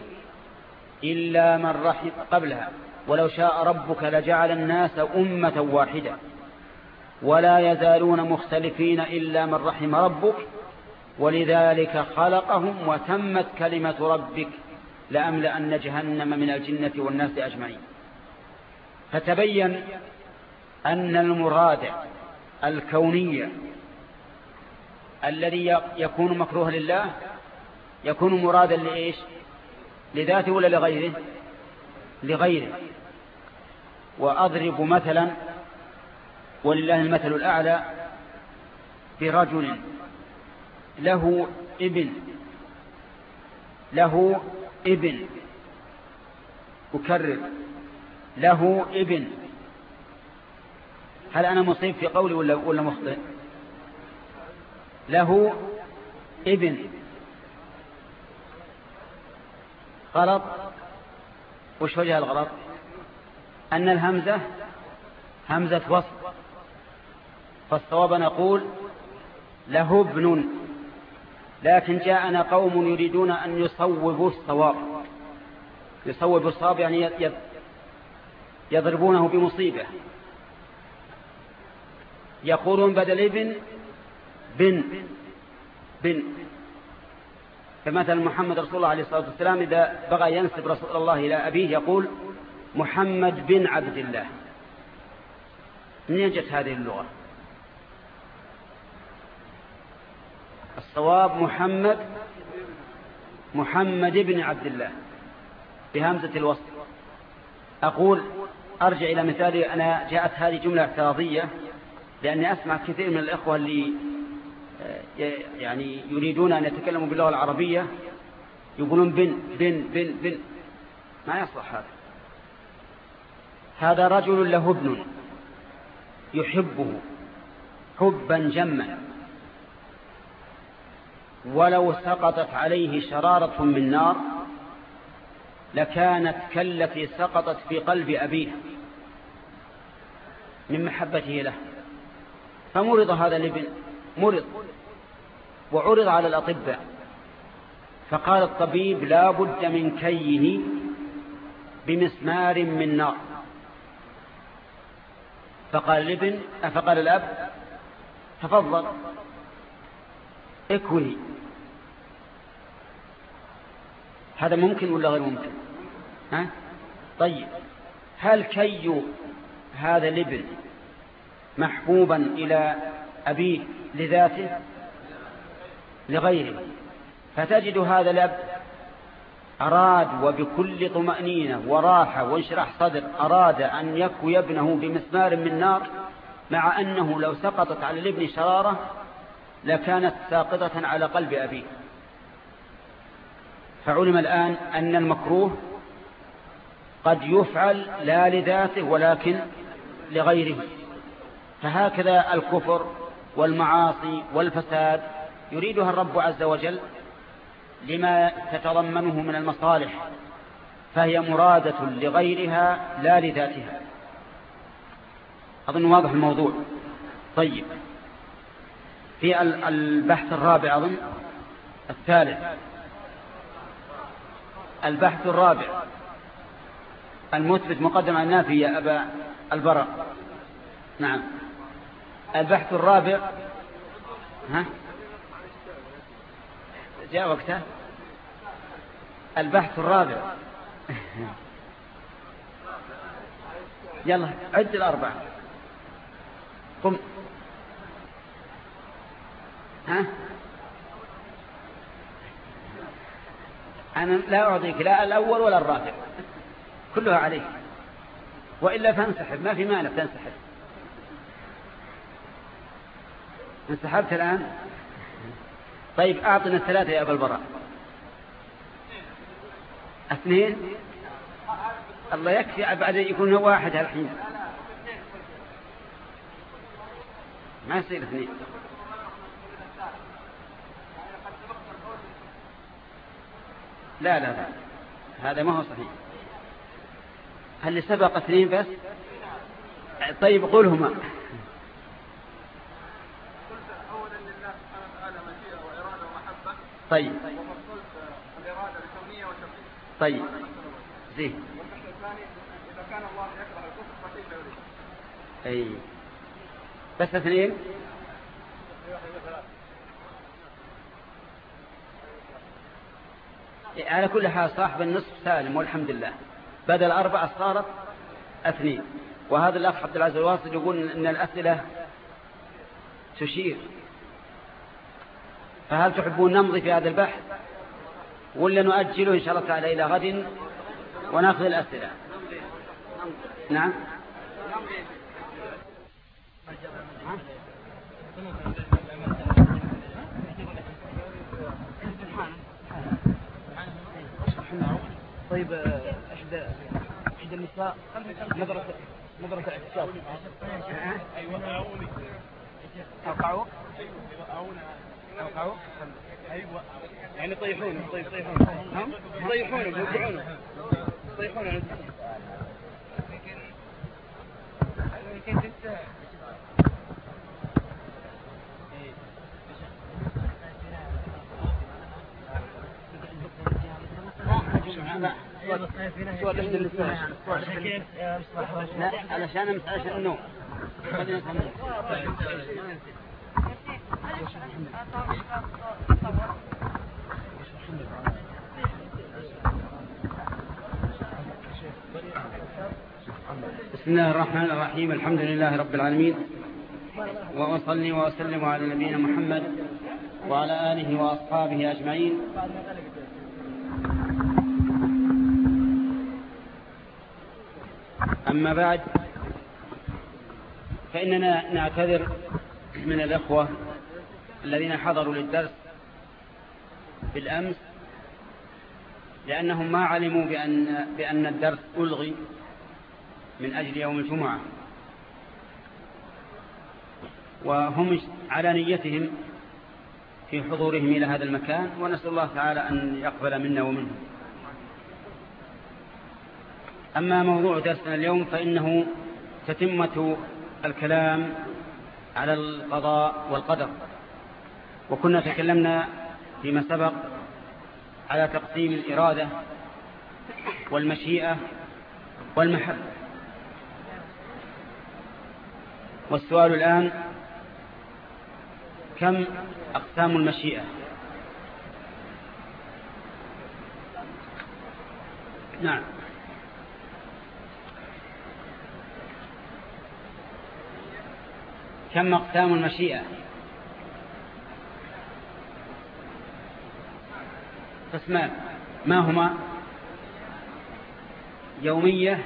إلا من رحم قبلها. ولو شاء ربك لجعل الناس أمة واحدة. ولا يزالون مختلفين إلا من رحم ربك ولذلك خلقهم وتمت كلمة ربك لأملأن جهنم من الجنة والناس أجمعين. فتبين أن المراد الكونية الذي يكون مكروه لله يكون مرادا لإيش؟ لذاته ولا لغيره؟ لغيره. وأضرب مثلا ولله المثل الأعلى برجل له ابن له ابن أكرر. له ابن هل أنا مصيب في قولي ولا, ولا مخطئ؟ له ابن غلط. وش وجه الغلط؟ أن الهمزة همزة وصف. فالصواب نقول له ابن. لكن جاءنا قوم يريدون أن يصوبوا الصواب. يصوبوا الصواب يعني يضربونه بمصيبة. يقولون بدل ابن بن بن. فمثل محمد رسول الله عليه الصلاة والسلام إذا بغى ينسب رسول الله إلى أبيه يقول محمد بن عبد الله. منين جت هذه اللغة؟ الصواب محمد محمد بن عبد الله بهمزة الوصف. أقول أرجع إلى مثالي أنا جاءت هذه جملة اعتراضية لأني أسمع كثير من الإخوة اللي آه، يعني يريدون أن يتكلموا باللغة العربية يقولون بن بن بن بن. ما يصلح هذا. هذا رجل له ابن يحبه حبا جما. ولو سقطت عليه شرارة من نار لكانت كالتي سقطت في قلب أبيه من محبته له. فمرض هذا الابن مرض وعرض على الأطباء. فقال الطبيب لا بد من كيه بمسمار من نار. فقال الابن فقال الأب تفضل اكوي هذا ممكن ولا غير ممكن؟ ها؟ طيب هل كي هذا الابن محبوبا إلى أبيه لذاته؟ لغيره. فتجد هذا الأب أراد وبكل طمأنينة وراحة وانشراح صدر أراد أن يكوي ابنه بمسمار من نار مع أنه لو سقطت على الابن شرارة لكانت ساقطة على قلب أبيه. فعلم الآن أن المكروه قد يفعل لا لذاته ولكن لغيره. فهكذا الكفر والمعاصي والفساد يريدها الرب عز وجل لما تتضمنه من المصالح فهي مرادة لغيرها لا لذاتها. أظن واضح الموضوع. طيب. في البحث الرابع أظن الثالث. البحث الرابع. المثبت مقدم على النافي يا أبا البراء نعم. البحث الرابع. ها؟ جاء وقته البحث الرابع. يلا عد الأربعة. قم. ها؟ أنا لا أعطيك لا الأول ولا الرابع. كلها عليك. وإلا فانسحب ما في مانع تنسحب. انسحبت الآن؟ طيب أعطنا الثلاثة يا أبا البراء. اثنين. الله يكفي بعد يكون واحد الحين. ما يصير اثنين. لا لا لا. هذا ما هو صحيح. هل سبق اثنين بس؟ طيب قولهما. طيب. طيب. زين. أي. بس اثنين؟ على كل حال صاحب النصف سالم والحمد لله. بدل أربعة صارت اثنين. وهذا الأخ عبد العزيز الواصل يقول أن الأسئلة تشير. فهل تحبون نمضي في هذا البحث؟ ولا نؤجله إن شاء الله تعالى إلى غد ونأخذ الأسئلة؟ نعم. طيب احدى إحدى النساء نظرة نظرة اعتكاف أيوه. اوقعوا اوقعوا أيوه. يعني طيحونه طيب طيحونه نعم. طيحونه بيوقعونه طيحونه علشان نسمع بسم الله الرحمن الرحيم. الحمد لله رب العالمين. وأصلي وأسلم على نبينا محمد وعلى آله وأصحابه أجمعين. أما بعد فإننا نعتذر من الأخوة الذين حضروا للدرس بالأمس لأنهم ما علموا بأن, بأن الدرس ألغي من أجل يوم الجمعة. وهم على نيتهم في حضورهم إلى هذا المكان ونسأل الله تعالى أن يقبل منا ومنهم. أما موضوع درسنا اليوم فإنه تتمة الكلام على القضاء والقدر. وكنا تكلمنا فيما سبق على تقسيم الإرادة والمشيئة والمحبة والسؤال الآن كم أقسام المشيئة؟ نعم. كم أقسام المشيئة. قسمان ما هما؟ يومية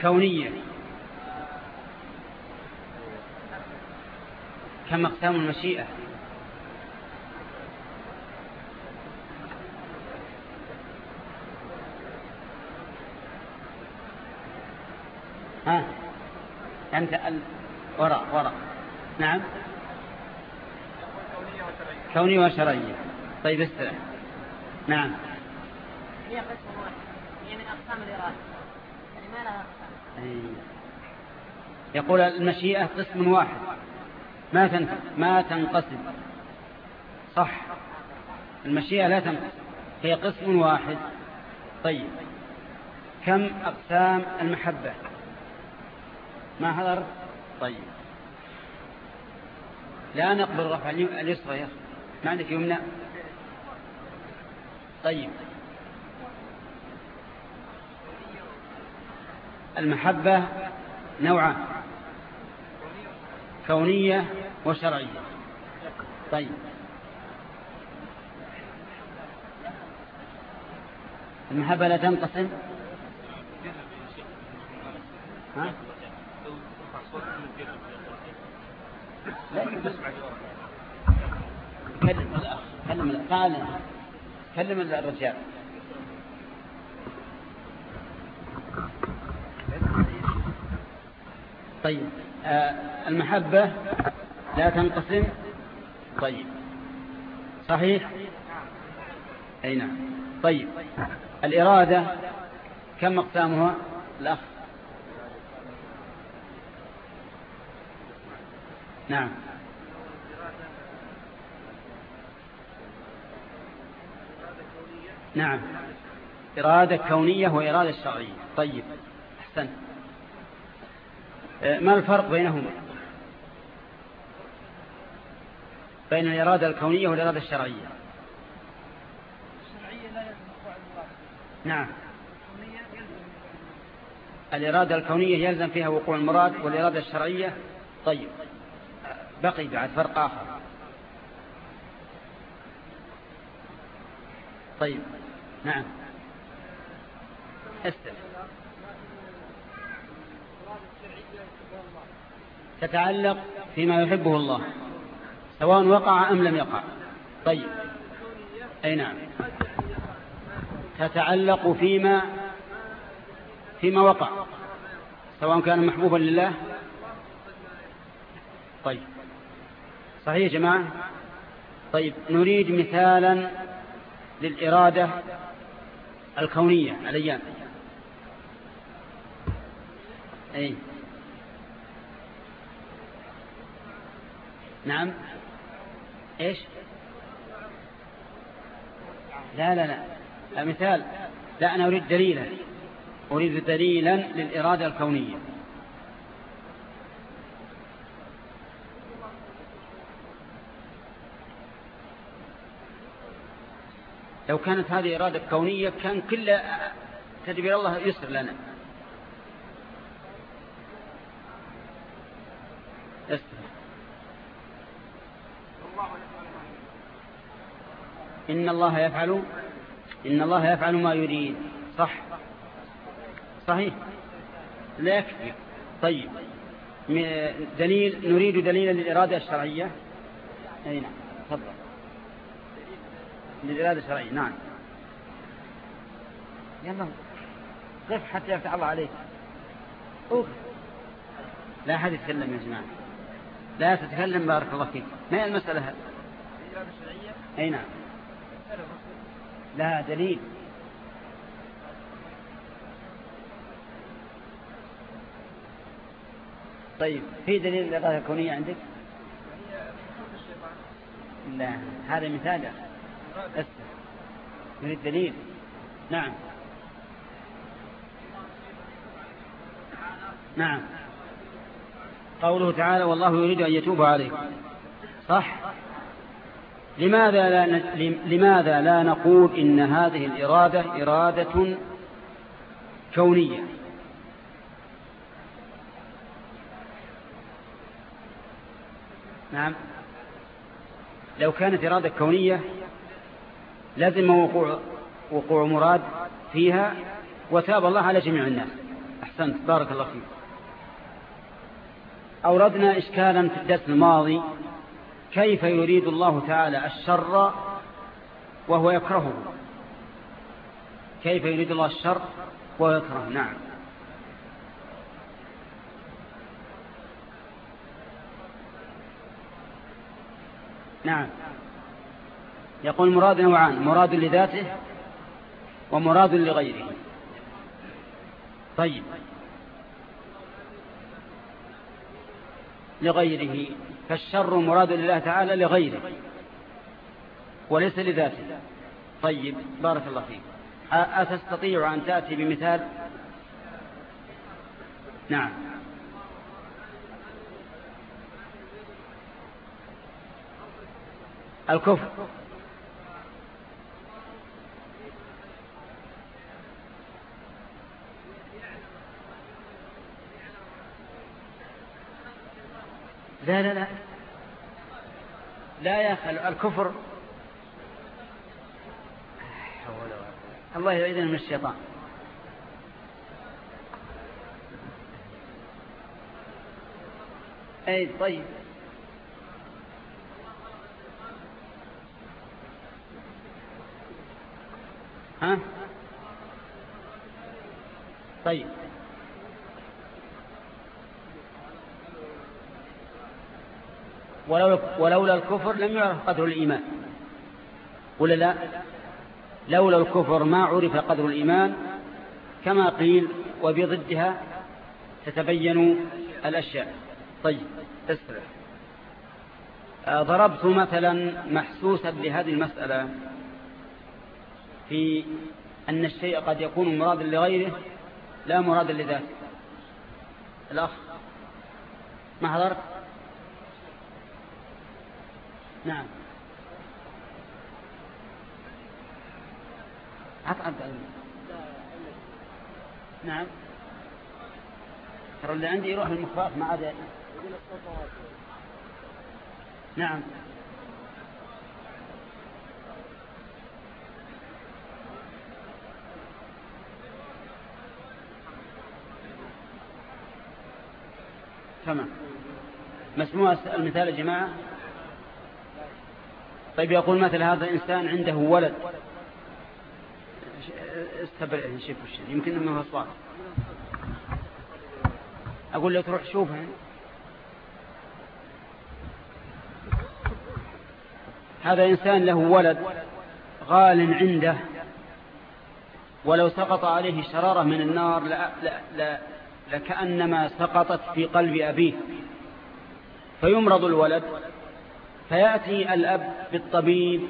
كونية. كم أقسام المشيئة. ها؟ أنت وراء وراء. نعم. كونية وشرعية. طيب استرع. نعم. هي قسم واحد هي من أقسام الإرادة. يعني ما لها أقسام. يقول المشيئة قسم واحد. ما تنفع ما تنقسم. صح. المشيئة لا تنقسم. هي قسم واحد. طيب. كم أقسام المحبة؟ ما حضر طيب. لا نقبل رفع اليسرى يا أخي. ما عندك يمنى. طيب. المحبة نوعان. كونية وشرعية. طيب. المحبة لا تنقسم. ها؟ كلم الأخ كلم الأخ كلم الرجال طيب. آه المحبة لا تنقسم. طيب. صحيح؟ أي نعم. طيب. الإرادة كم أقسامها الأخ. نعم. نعم. إرادة كونية وإرادة شرعية. طيب أحسن. ما الفرق بينهما؟ بين الإرادة الكونية والإرادة الشرعية. نعم. الإرادة الكونية يلزم فيها وقوع المراد والإرادة الشرعية؟ طيب. بقي بعد فرق آخر. طيب نعم. استر تتعلق فيما يحبه الله سواء وقع أم لم يقع. طيب. أي نعم. تتعلق فيما فيما وقع سواء كان محبوبا لله. طيب. صحيح يا جماعة؟ طيب نريد مثالا للإرادة الكونية الأيام أي. نعم. إيش؟ لا لا لا. مثال. لا أنا أريد دليلا. أريد دليلا للإرادة الكونية. لو كانت هذه إرادة كونية كان كل تدبير الله يسر لنا. يسر إن الله يفعل إن الله يفعل ما يريد. صح. صحيح. لا يكفي. طيب. دليل نريد دليلا للإرادة الشرعية. أي نعم. تفضل. للإرادة الشرعية. نعم. يلا قف حتى يفتح الله عليك. أوف لا أحد يتكلم يا جماعة. لا تتكلم بارك الله فيك. ما هي المسألة؟ هذه أي نعم. لها دليل. طيب في دليل للإرادة الكونية عندك؟ لا. هذا مثال يريد دليل نعم. نعم. قوله تعالى والله يريد أن يتوب عليكم. صح. لماذا لا لماذا لا نقول إن هذه الإرادة إرادة كونية؟ نعم. لو كانت إرادة كونية لازم وقوع وقوع مراد فيها وتاب الله على جميع الناس. أحسنت. بارك الله فيك. أوردنا إشكالا في الدرس الماضي كيف يريد الله تعالى الشر وهو يكرهه. كيف يريد الله الشر وهو يكرهه. نعم. نعم. يقول مراد نوعان مراد لذاته ومراد لغيره. طيب. لغيره فالشر مراد لله تعالى لغيره وليس لذاته. طيب بارك الله فيك. أتستطيع أن تأتي بمثال؟ نعم. الكفر. لا لا لا. لا يا أخي الكفر. الله يعيذنا من الشيطان. أي طيب. ها؟ طيب. ولولا الكفر لم يعرف قدر الإيمان. ولا لا؟ لولا الكفر ما عرف قدر الإيمان كما قيل وبضدها تتبين الأشياء. طيب اسرع. آه، ضربت مثلا محسوسا لهذه المسألة في أن الشيء قد يكون مرادا لغيره لا مرادا لذاته. الأخ ما حضرت؟ نعم. عطعب نعم. ترى اللي عندي يروح المخراف ما عاد نعم. تمام. مسموع المثال يا جماعة. طيب يقول مثل هذا الإنسان عنده ولد. استبر نشوف يمكن إنه صوت أقول له تروح شوفها هذا إنسان له ولد غال عنده. ولو سقط عليه شرارة من النار لا لا لا لكأنما سقطت في قلب أبيه. فيمرض الولد فيأتي الأب بالطبيب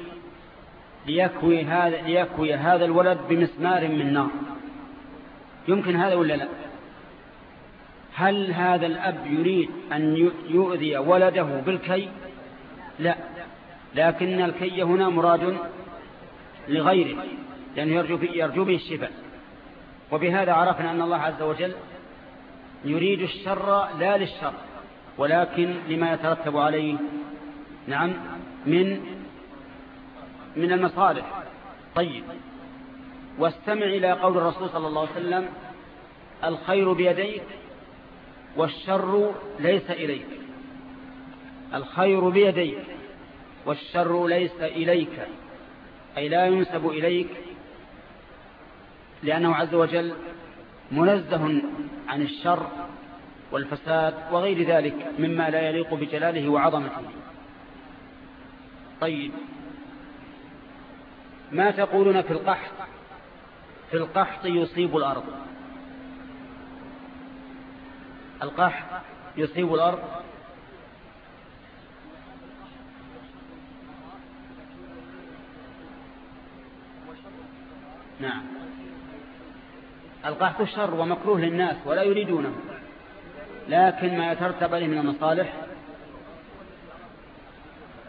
ليكوي هذا, ليكوي هذا الولد بمسمار من نار. يمكن هذا ولا لا؟ هل هذا الأب يريد أن يؤذي ولده بالكي؟ لا. لكن الكي هنا مراد لغيره لأنه يرجو, يرجو به الشفاء. وبهذا عرفنا أن الله عز وجل يريد الشر لا للشر ولكن لما يترتب عليه نعم من من المصالح. طيب. واستمع إلى قول الرسول صلى الله عليه وسلم الخير بيديك والشر ليس إليك. الخير بيديك والشر ليس إليك. أي لا ينسب إليك لأنه عز وجل منزه عن الشر والفساد وغير ذلك مما لا يليق بجلاله وعظمته. طيب. ما تقولون في القحط؟ في القحط يصيب الأرض. القحط يصيب الأرض. نعم. القحط الشر ومكروه للناس ولا يريدونه لكن ما يترتب عليه من المصالح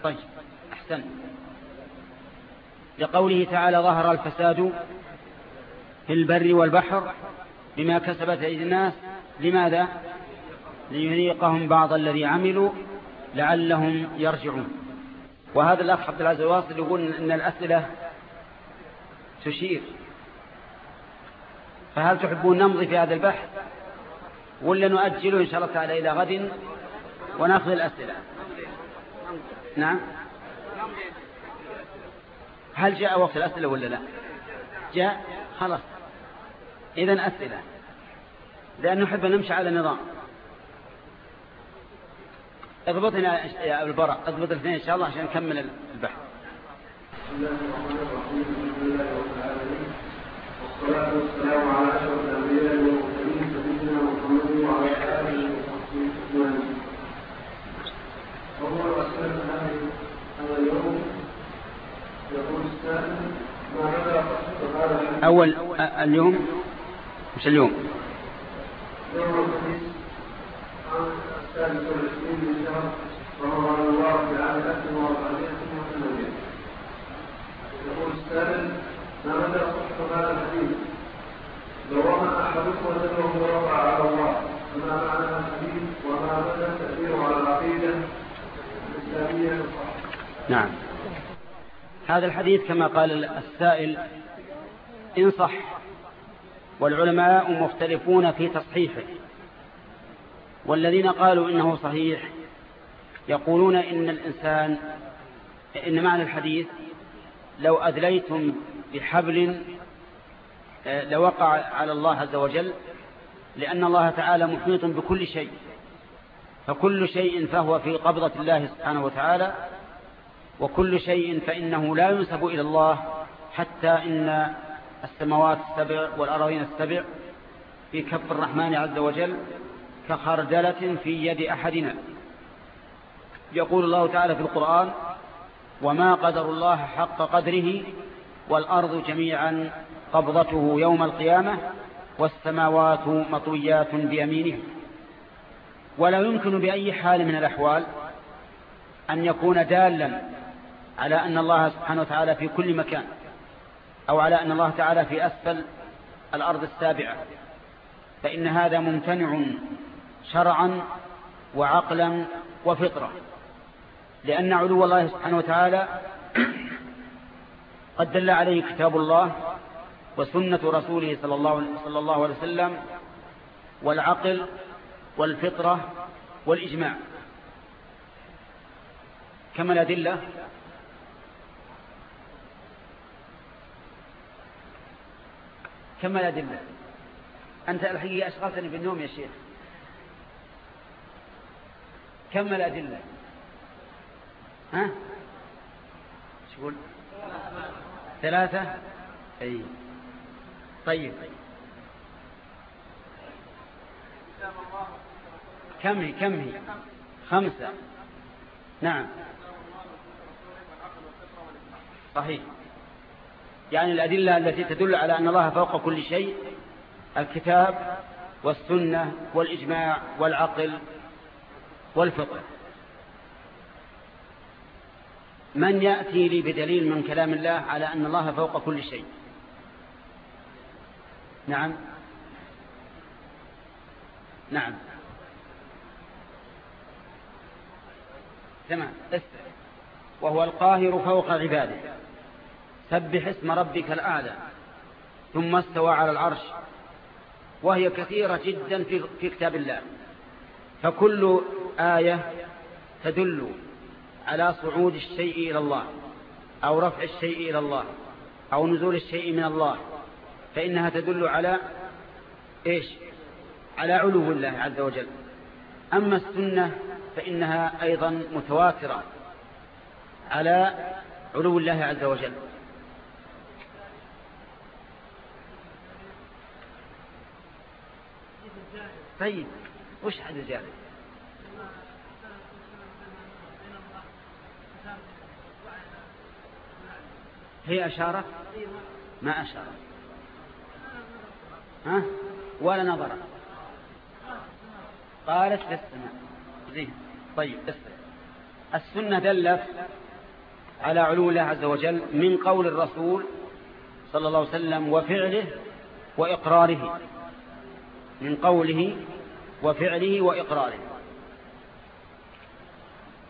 طيب أحسن. لقوله تعالى ظهر الفساد في البر والبحر بما كسبت أيدي الناس لماذا؟ ليذيقهم بعض الذي عملوا لعلهم يرجعون. وهذا الأخ عبد العزيز الواصل يقول أن الأسئلة تشير. فهل تحبون نمضي في هذا البحث؟ ولا نؤجله إن شاء الله تعالى إلى غد ونأخذ الأسئلة؟ نعم. هل جاء وقت الأسئلة ولا لا؟ جاء خلاص. إذا أسئلة. لأنه نحب نمشي على النظام اضبطنا يا أبو البراء. اضبط الاثنين إن شاء الله عشان نكمل البحث. بسم الله الرحمن الرحيم الحمد لله رب العالمين والصلاة والسلام على أشرف الأنبياء والمرسلين سيدنا محمد وعلى آله وصحبه أجمعين. اليوم يقول السائل ما مدى هذا أول اليوم؟ مش اليوم. يوم الخميس عام السادس والعشرين من شهر رمضان على الله تعالى أكثر وأربعين وثمانين يقول السائل ما مدى صحة هذا الحديث لو رمى أحدكم ذنبه ورفع على الله فما معنى الحديث وما مدى تأثيره على العقيدة الإسلامية الصحيحة نعم. هذا الحديث كما قال السائل إن صح والعلماء مختلفون في تصحيحه. والذين قالوا إنه صحيح يقولون إن الإنسان إن معنى الحديث لو أدليتم بحبل آه، لوقع على الله عز وجل لأن الله تعالى محيط بكل شيء فكل شيء فهو في قبضة الله سبحانه وتعالى وكل شيء فإنه لا ينسب إلى الله حتى إن السماوات السبع والأراضين السبع في كف الرحمن عز وجل كخردلة في يد أحدنا. يقول الله تعالى في القرآن وما قدر الله حق قدره والأرض جميعا قبضته يوم القيامة والسماوات مطويات بيمينه. ولا يمكن بأي حال من الأحوال أن يكون دالا على أن الله سبحانه وتعالى في كل مكان أو على أن الله تعالى في أسفل الأرض السابعة. فإن هذا ممتنع شرعا وعقلا وفطرة لأن علو الله سبحانه وتعالى قد دل عليه كتاب الله وسنة رسوله صلى الله, صلى الله عليه وسلم والعقل والفطرة والإجماع. كما الأدلة كما الأدلة أنت الحقيقة أشغلتني بالنوم يا شيخ. كم الأدلة ها؟ شو ثلاثة؟ أي. طيب. كم هي؟ كم هي؟ خمسة. نعم. صحيح. يعني الأدلة التي تدل على أن الله فوق كل شيء الكتاب والسنة والإجماع والعقل والفطر من يأتي لي بدليل من كلام الله على أن الله فوق كل شيء؟ نعم. نعم. تمام. وهو القاهر فوق عباده. سبح اسم ربك الأعلى ثم استوى على العرش وهي كثيرة جدا في كتاب الله. فكل آية تدل على صعود الشيء إلى الله أو رفع الشيء إلى الله أو نزول الشيء من الله. فإنها تدل على إيش؟ على علو الله عز وجل. أما السنة فإنها أيضا متواترة على علو الله عز وجل. طيب وش حد الجاهل هي أشارة؟ ما أشارة. ها؟ ولا نظر قالت في زين. طيب السنة دلت على علو الله عز وجل من قول الرسول صلى الله عليه وسلم وفعله وإقراره. من قوله وفعله وإقراره.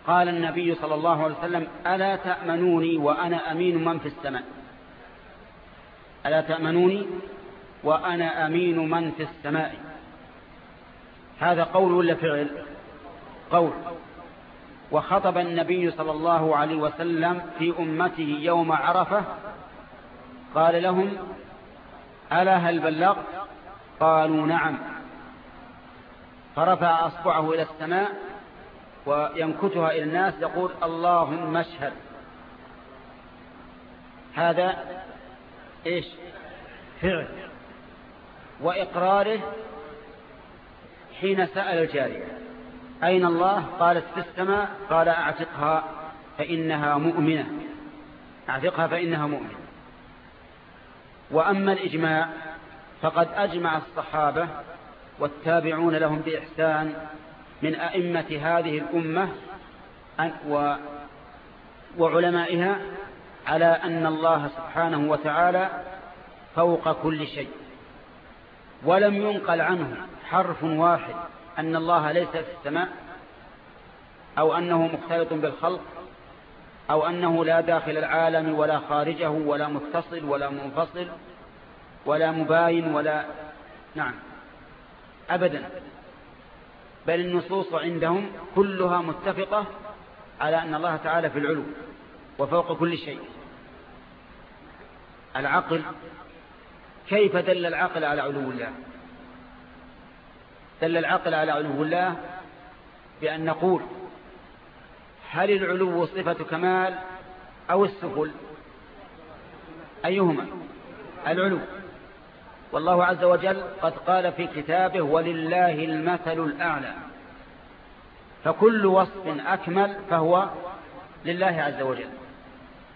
قال النبي صلى الله عليه وسلم ألا تأمنوني وأنا أمين من في السماء. ألا تأمنوني وأنا أمين من في السماء. هذا قول ولا فعل؟ قول. وخطب النبي صلى الله عليه وسلم في أمته يوم عرفة قال لهم ألا هل بلغت قالوا نعم. فرفع أصبعه إلى السماء وينكتها إلى الناس يقول اللهم اشهد. هذا إيش؟ فعل. وإقراره حين سأل الجارية أين الله؟ قالت في السماء. قال أعتقها فإنها مؤمنة. أعتقها فإنها مؤمنة. وأما الإجماع فقد أجمع الصحابة والتابعون لهم بإحسان من أئمة هذه الأمة و وعلمائها على أن الله سبحانه وتعالى فوق كل شيء. ولم ينقل عنه حرف واحد أن الله ليس في السماء أو أنه مختلط بالخلق أو أنه لا داخل العالم ولا خارجه ولا متصل ولا منفصل ولا مباين ولا نعم. أبدا. بل النصوص عندهم كلها متفقة على أن الله تعالى في العلو وفوق كل شيء. العقل كيف دل العقل على علو الله؟ دل العقل على علو الله بأن نقول هل العلو صفة كمال أو السفل أيهما؟ العلو. والله عز وجل قد قال في كتابه ولله المثل الأعلى. فكل وصف أكمل فهو لله عز وجل.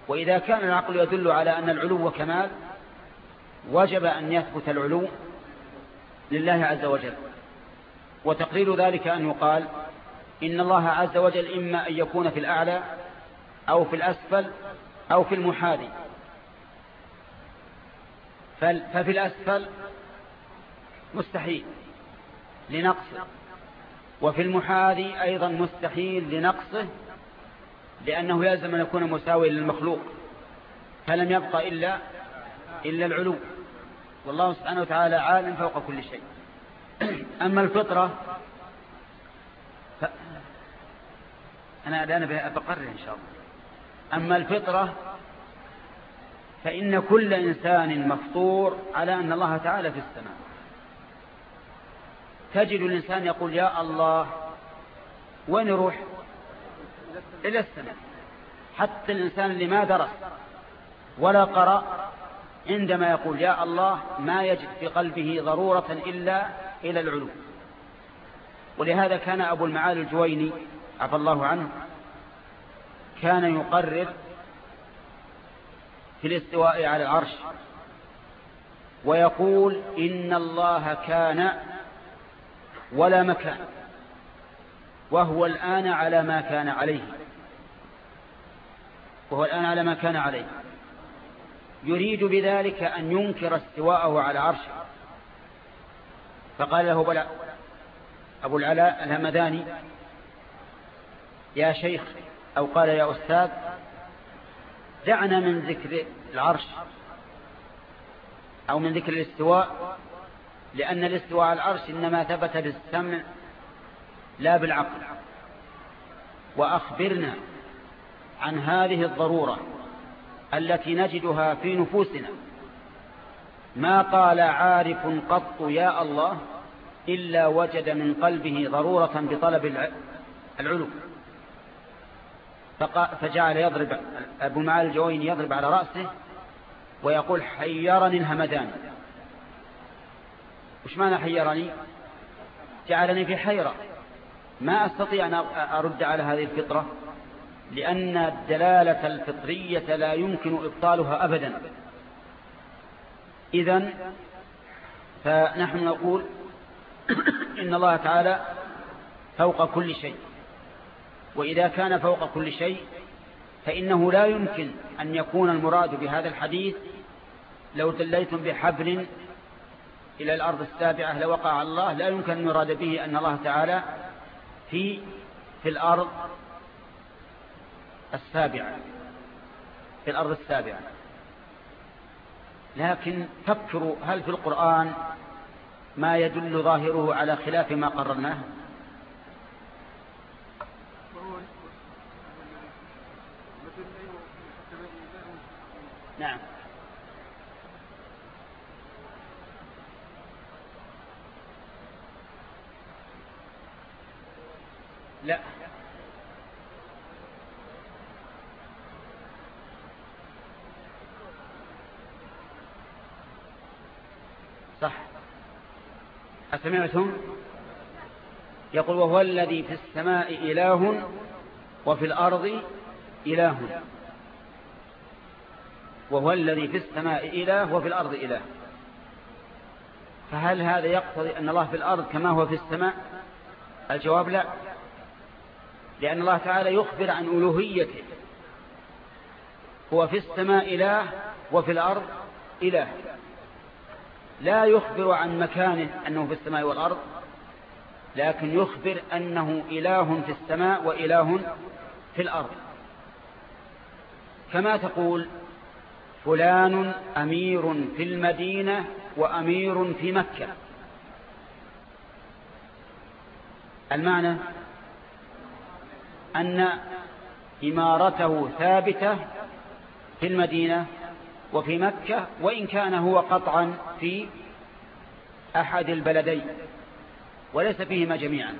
وإذا كان العقل يدل على أن العلو كمال وجب أن يثبت العلو لله عز وجل. وتقرير ذلك أن يقال إن الله عز وجل إما أن يكون في الأعلى أو في الأسفل أو في المحاذي. ففي الأسفل مستحيل لنقصه. وفي المحاذي أيضا مستحيل لنقصه لأنه يلزم أن يكون مساوي للمخلوق فلم يبقى إلا إلا العلو. والله سبحانه وتعالى عالم فوق كل شيء. أما الفطرة ف... أنا الآن بقرر إن شاء الله. أما الفطرة فإن كل إنسان مفطور على أن الله تعالى في السماء. تجد الإنسان يقول يا الله وين يروح؟ إلى السماء. حتى الإنسان اللي ما درس ولا قرأ عندما يقول يا الله ما يجد في قلبه ضرورة إلا إلى العلو. ولهذا كان أبو المعالي الجويني عفى الله عنه كان يقرر في الاستواء على العرش. ويقول إن الله كان ولا مكان وهو الآن على ما كان عليه. وهو الآن على ما كان عليه. يريد بذلك أن ينكر استواءه على عرشه. فقال له بلى أبو العلاء الهمداني يا شيخ أو قال يا أستاذ دعنا من ذكر العرش أو من ذكر الاستواء لأن الاستواء على العرش إنما ثبت بالسمع لا بالعقل. وأخبرنا عن هذه الضرورة التي نجدها في نفوسنا. ما قال عارف قط يا الله إلا وجد من قلبه ضرورة بطلب العلو. فجعل يضرب أبو معالي الجوين يضرب على رأسه ويقول حيرني الهمدان. وش معنى حيرني؟ جعلني في حيرة. ما أستطيع أن أرد على هذه الفطرة لأن الدلالة الفطرية لا يمكن إبطالها أبدا. إذن فنحن نقول إن الله تعالى فوق كل شيء. وإذا كان فوق كل شيء فإنه لا يمكن أن يكون المراد بهذا الحديث لو دليتم بحبل إلى الأرض السابعة لوقع الله لا يمكن أن يراد به أن الله تعالى في في الأرض السابعة في الأرض السابعة. لكن فكروا هل في القرآن ما يدل ظاهره على خلاف ما قررناه؟ نعم. لا. صح. أسمعتم؟ يقول وهو الذي في السماء إله وفي الأرض إله. وهو الذي في السماء إله وفي الأرض إله. فهل هذا يقتضي أن الله في الأرض كما هو في السماء؟ الجواب لا. لأن الله تعالى يخبر عن ألوهيته. هو في السماء إله وفي الأرض إله. لا يخبر عن مكانه أنه في السماء والأرض لكن يخبر أنه إله في السماء وإله في الأرض. كما تقول فلان أمير في المدينة وأمير في مكة. المعنى أن إمارته ثابتة في المدينة وفي مكة وإن كان هو قطعا في أحد البلدين وليس فيهما جميعا.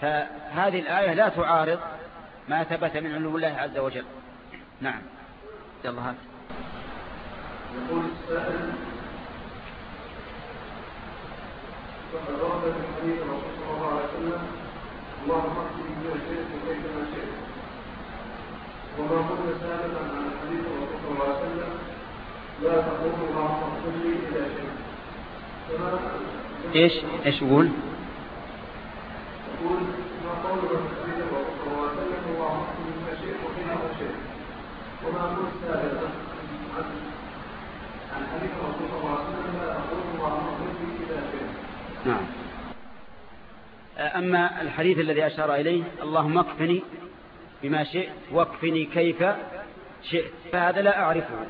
فهذه الآية لا تعارض ما ثبت من علو الله عز وجل. نعم. يلا هات يقول السائل وقد ورد في حديث الرسول صلى الله عليه وسلم اللهم اغفر لي ما شئت وكيف ما شئت وما كنا سابقا عن حديث الرسول صلى الله عليه وسلم لا تقول اللهم اغفر لي إلى شيء. كما إيش؟ إيش يقول؟ يقول ما حديث الرسول صلى الله عليه وسلم اللهم اغفر لي ما شئت وكيف ما شئت وما عن نعم. أما الحديث الذي أشار إليه اللهم اكفني بما شئت واكفني كيف شئت فهذا لا أعرفه.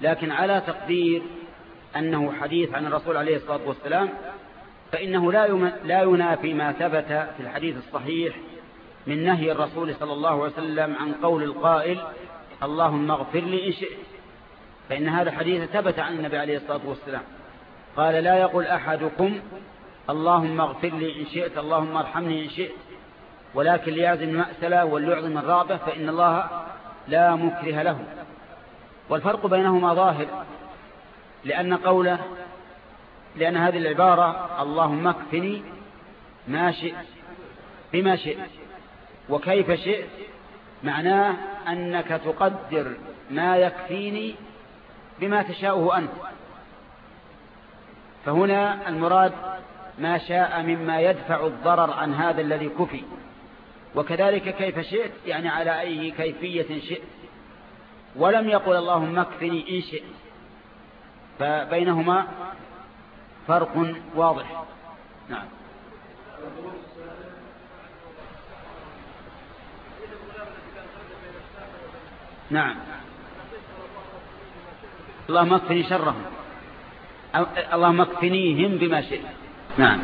لكن على تقدير أنه حديث عن الرسول عليه الصلاة والسلام فإنه لا لا ينافي ما ثبت في الحديث الصحيح من نهي الرسول صلى الله عليه وسلم عن قول القائل اللهم اغفر لي إن شئت. فإن هذا الحديث ثبت عن النبي عليه الصلاة والسلام. قال لا يقول أحدكم اللهم اغفر لي إن شئت اللهم ارحمني إن شئت. ولكن ليعزم المأسلة وليعظم الرابة فإن الله لا مكره له. والفرق بينهما ظاهر لأن قوله لأن هذه العبارة اللهم اكفني ما شئت بما شئت وكيف شئت معناه أنك تقدر ما يكفيني بما تشاؤه أنت. فهنا المراد ما شاء مما يدفع الضرر عن هذا الذي كفي. وكذلك كيف شئت يعني على أي كيفية شئت. ولم يقل اللهم اكفني إن شئت. فبينهما فرق واضح. نعم. نعم. اللهم اكفني شرهم. اللهم اكفنيهم بما شئت. نعم.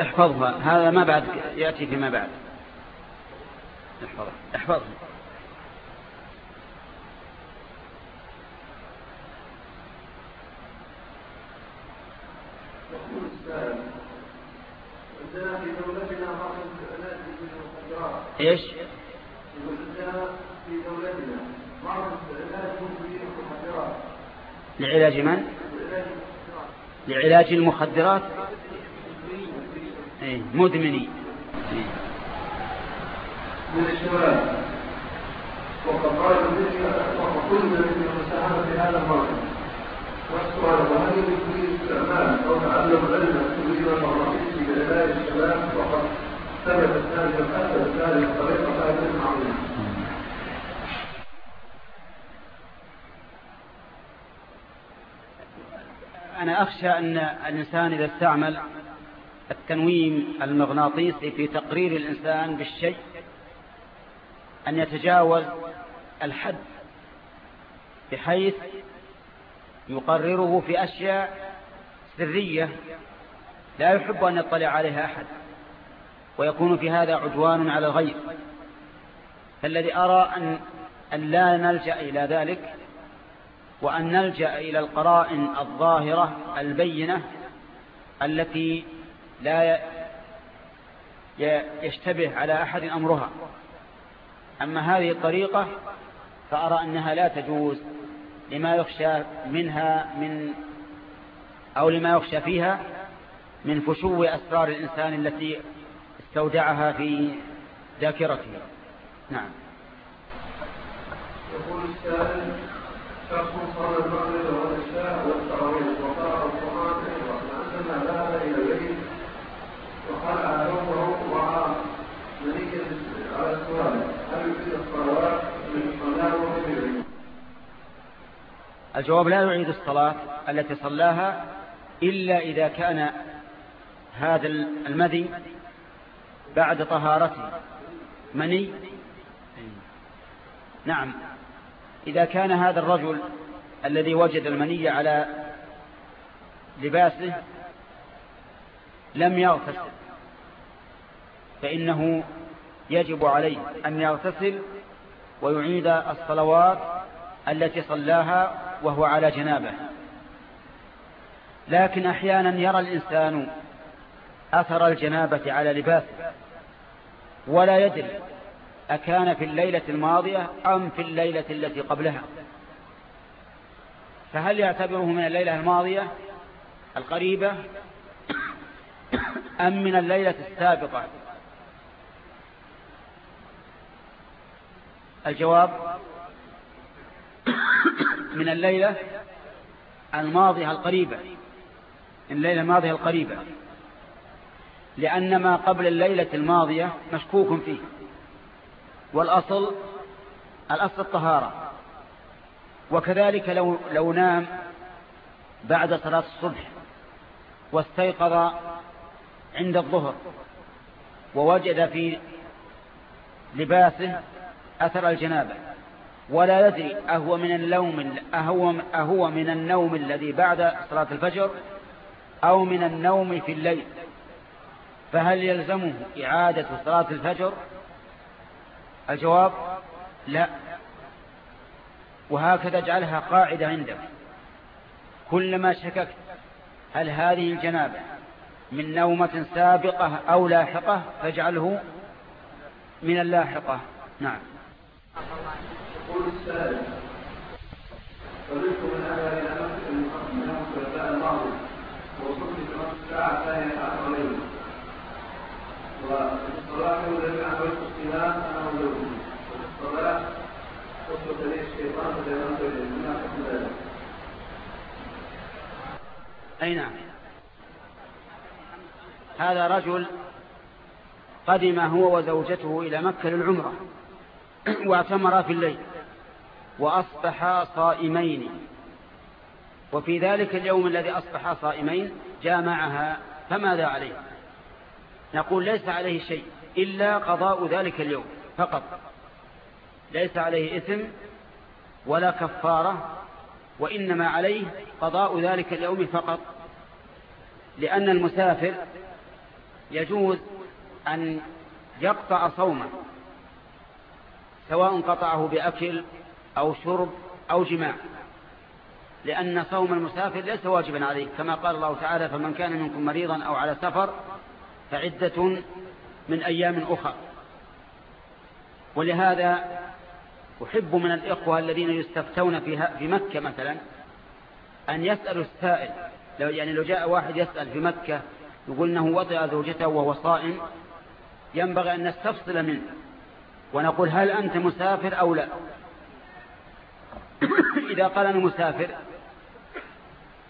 احفظها. هذا ما بعد يأتي فيما بعد. احفظها. احفظها. يقول السائل عندنا في دولتنا بعض إيش؟ يقول عندنا في دولتنا بعض العلاج بالمخدرات لعلاج من؟ لعلاج المخدرات. إيه مدمني. إيه. من الشباب. وقد قال الذي وقلنا من المساهمة في هذا المرض. والسؤال وهل يمكن أو تعلم علم تريد ثبتت هذه أنا أخشى أن الإنسان إذا استعمل التنويم المغناطيسي في تقرير الإنسان بالشيء أن يتجاوز الحد بحيث يقرره في أشياء سرية لا يحب أن يطلع عليها أحد ويكون في هذا عدوان على الغير. فالذي أرى أن, أن لا نلجأ إلى ذلك وأن نلجأ إلى القرائن الظاهرة البينة التي لا يشتبه على أحد أمرها. أما هذه الطريقة فأرى أنها لا تجوز لما يخشى منها من أو لما يخشى فيها من فشو أسرار الإنسان التي استودعها في ذاكرته نعم يقول السائل شخص صلى المغرب والعشاء والتراويح وقرأ القرآن أيضا عندما ذهب إلى البيت وخلع ثوبه ورأى منيا على السؤال هل يفيد الصلوات من صلاة وفي؟ الجواب لا يعيد الصلاة التي صلاها إلا إذا كان هذا المذي بعد طهارته. مني؟ نعم. إذا كان هذا الرجل الذي وجد المني على لباسه لم يغتسل فإنه يجب عليه أن يغتسل ويعيد الصلوات التي صلاها وهو على جنابه. لكن أحيانا يرى الإنسان أثر الجنابة على لباسه ولا يدري أكان في الليلة الماضية أم في الليلة التي قبلها. فهل يعتبره من الليلة الماضية القريبة أم من الليلة السابقة؟ الجواب من الليلة الماضية القريبة. الليلة الماضية القريبة. لأن ما قبل الليلة الماضية مشكوك فيه. والأصل الأصل الطهارة. وكذلك لو, لو نام بعد صلاة الصبح واستيقظ عند الظهر ووجد في لباسه أثر الجنابة. ولا يدري أهو من اللوم أهو, أهو من النوم الذي بعد صلاة الفجر أو من النوم في الليل فهل يلزمه إعادة صلاة الفجر؟ الجواب لا. وهكذا اجعلها قاعدة عندك. كلما شككت هل هذه الجنابة من نومة سابقة أو لاحقة؟ فاجعله من اللاحقة. نعم. يقول السائل قبلت من هذا إلى نفس من الثلاثاء الماضي ووصلت في نصف ساعة ثانية عشر ليلة وفي الصلاة الذي عملت الصيام أنا وزوجي وفي الصلاة وصلت لي الشيطان أي نعم. هذا رجل قدم هو وزوجته إلى مكة للعمرة واعتمرا في الليل وأصبحا صائمين. وفي ذلك اليوم الذي أصبحا صائمين جامعها فماذا عليه؟ نقول ليس عليه شيء إلا قضاء ذلك اليوم فقط. ليس عليه إثم ولا كفارة وإنما عليه قضاء ذلك اليوم فقط. لأن المسافر يجوز أن يقطع صومه سواء قطعه بأكل أو شرب أو جماع. لأن صوم المسافر ليس واجبا عليه كما قال الله تعالى فمن كان منكم مريضا أو على سفر فعدة من أيام أخرى. ولهذا أحب من الإخوة الذين يستفتون في مكة مثلا أن يسألوا السائل. لو يعني لو جاء واحد يسأل في مكة يقول أنه وضع زوجته وهو صائم ينبغي أن نستفصل منه ونقول هل أنت مسافر أو لا؟ إذا قال أنا مسافر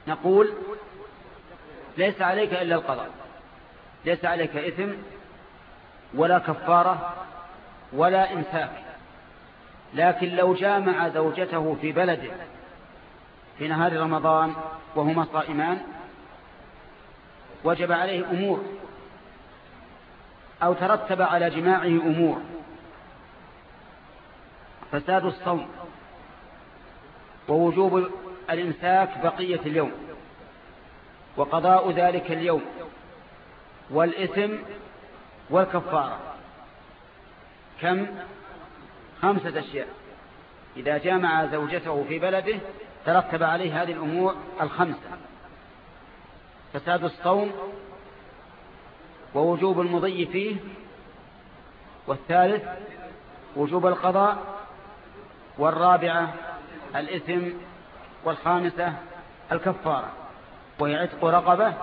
نقول ليس عليك إلا القضاء ليس عليك إثم ولا كفارة ولا إمساك. لكن لو جامع زوجته في بلده في نهار رمضان وهما صائمان وجب عليه أمور أو ترتب على جماعة أمور فساد الصوم ووجوب الإمساك بقية اليوم وقضاء ذلك اليوم والإثم والكفارة. كم؟ خمسة أشياء. إذا جامع زوجته في بلده ترتب عليه هذه الأمور الخمسة فساد الصوم ووجوب المضي فيه والثالث وجوب القضاء والرابعة الإثم والخامسة الكفارة وهي عتق رقبة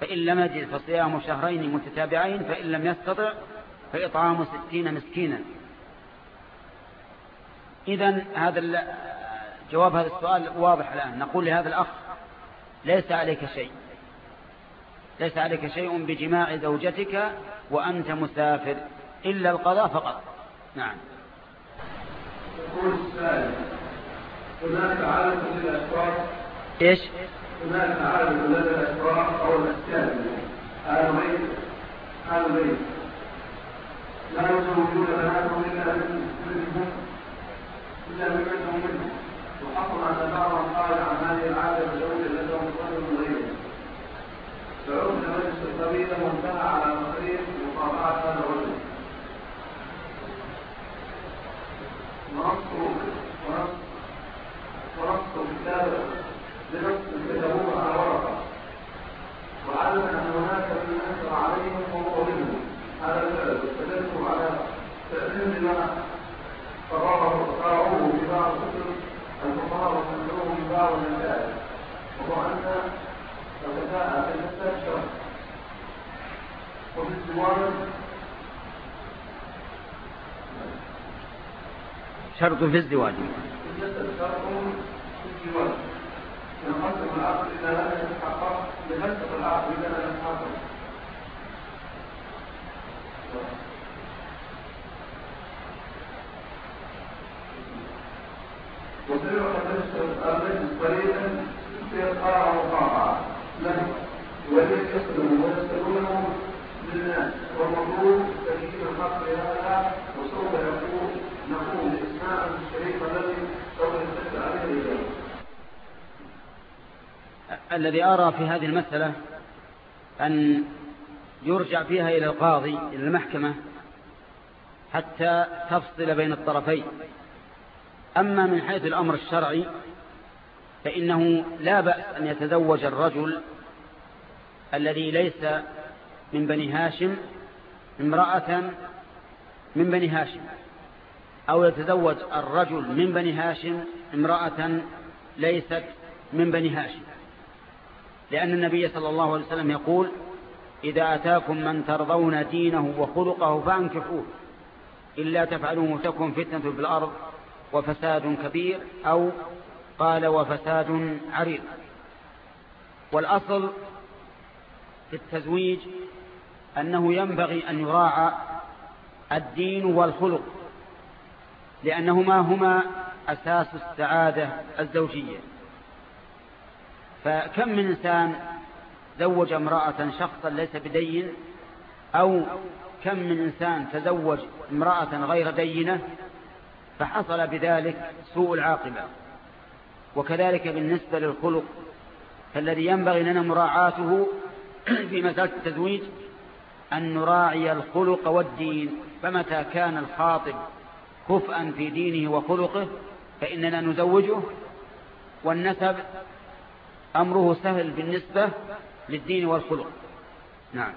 فإن لم يجد فصيام شهرين متتابعين فإن لم يستطع فإطعام ستين مسكينا. إذا هذا جواب هذا السؤال واضح الآن. نقول لهذا الأخ ليس عليك شيء. ليس عليك شيء بجماع زوجتك وأنت مسافر إلا القضاء فقط. نعم. يقول هناك عالم للأشخاص إيش؟ هناك عالم لدى الأشخاص أو الأسكان آل بيت آل بيت لا يزوجون بناتهم إلا منهم. إلا منهم منهم. وحصل أن بعضهم قال عن هذه العادة بزوج لديهم صدر غيره فعرف مجلس القبيلة وانتهى على مصير مطابعة هذا الرجل ونصه ونص ونص كتاب لنص كتبوه على ورقة وعلم أن هناك من أنكر عليهم وهو منهم هذا الفعل واستدلوا على فعلهم بما قرروه في بعض الكتب الفقهاء وسمعوه في بعض المسائل وهو أن الغذاء في المسألة شرط وفي الزواج شرط في الزواج يجسد شرط في الزواج ينقسم العقد إذا لم يتحقق ينقسم العقد إذا لم يتحقق وسيرة المجلس قليلا سيقع وقاعة له وليس يسلم ويسلمونه للناس والمطلوب تكييف الحق لهذا وسوف يقول نقول الذي الذي أرى في هذه المسألة أن يرجع فيها إلى القاضي إلى المحكمة حتى تفصل بين الطرفين. أما من حيث الأمر الشرعي فإنه لا بأس أن يتزوج الرجل الذي ليس من بني هاشم امرأة من بني هاشم. أو يتزوج الرجل من بني هاشم امرأة ليست من بني هاشم. لأن النبي صلى الله عليه وسلم يقول إذا أتاكم من ترضون دينه وخلقه فأنكحوه إلا تفعلوه تكن فتنة في الأرض وفساد كبير أو قال وفساد عريض والأصل في التزويج أنه ينبغي أن يراعى الدين والخلق. لأنهما هما أساس السعادة الزوجية. فكم من إنسان زوج امرأة شخصا ليس بدين أو كم من إنسان تزوج امرأة غير دينة فحصل بذلك سوء العاقبة. وكذلك بالنسبة للخلق فالذي ينبغي لنا مراعاته في مسألة التزويج أن نراعي الخلق والدين فمتى كان الخاطب كفءا في دينه وخلقه فإننا نزوجه. والنسب أمره سهل بالنسبة للدين والخلق. نعم.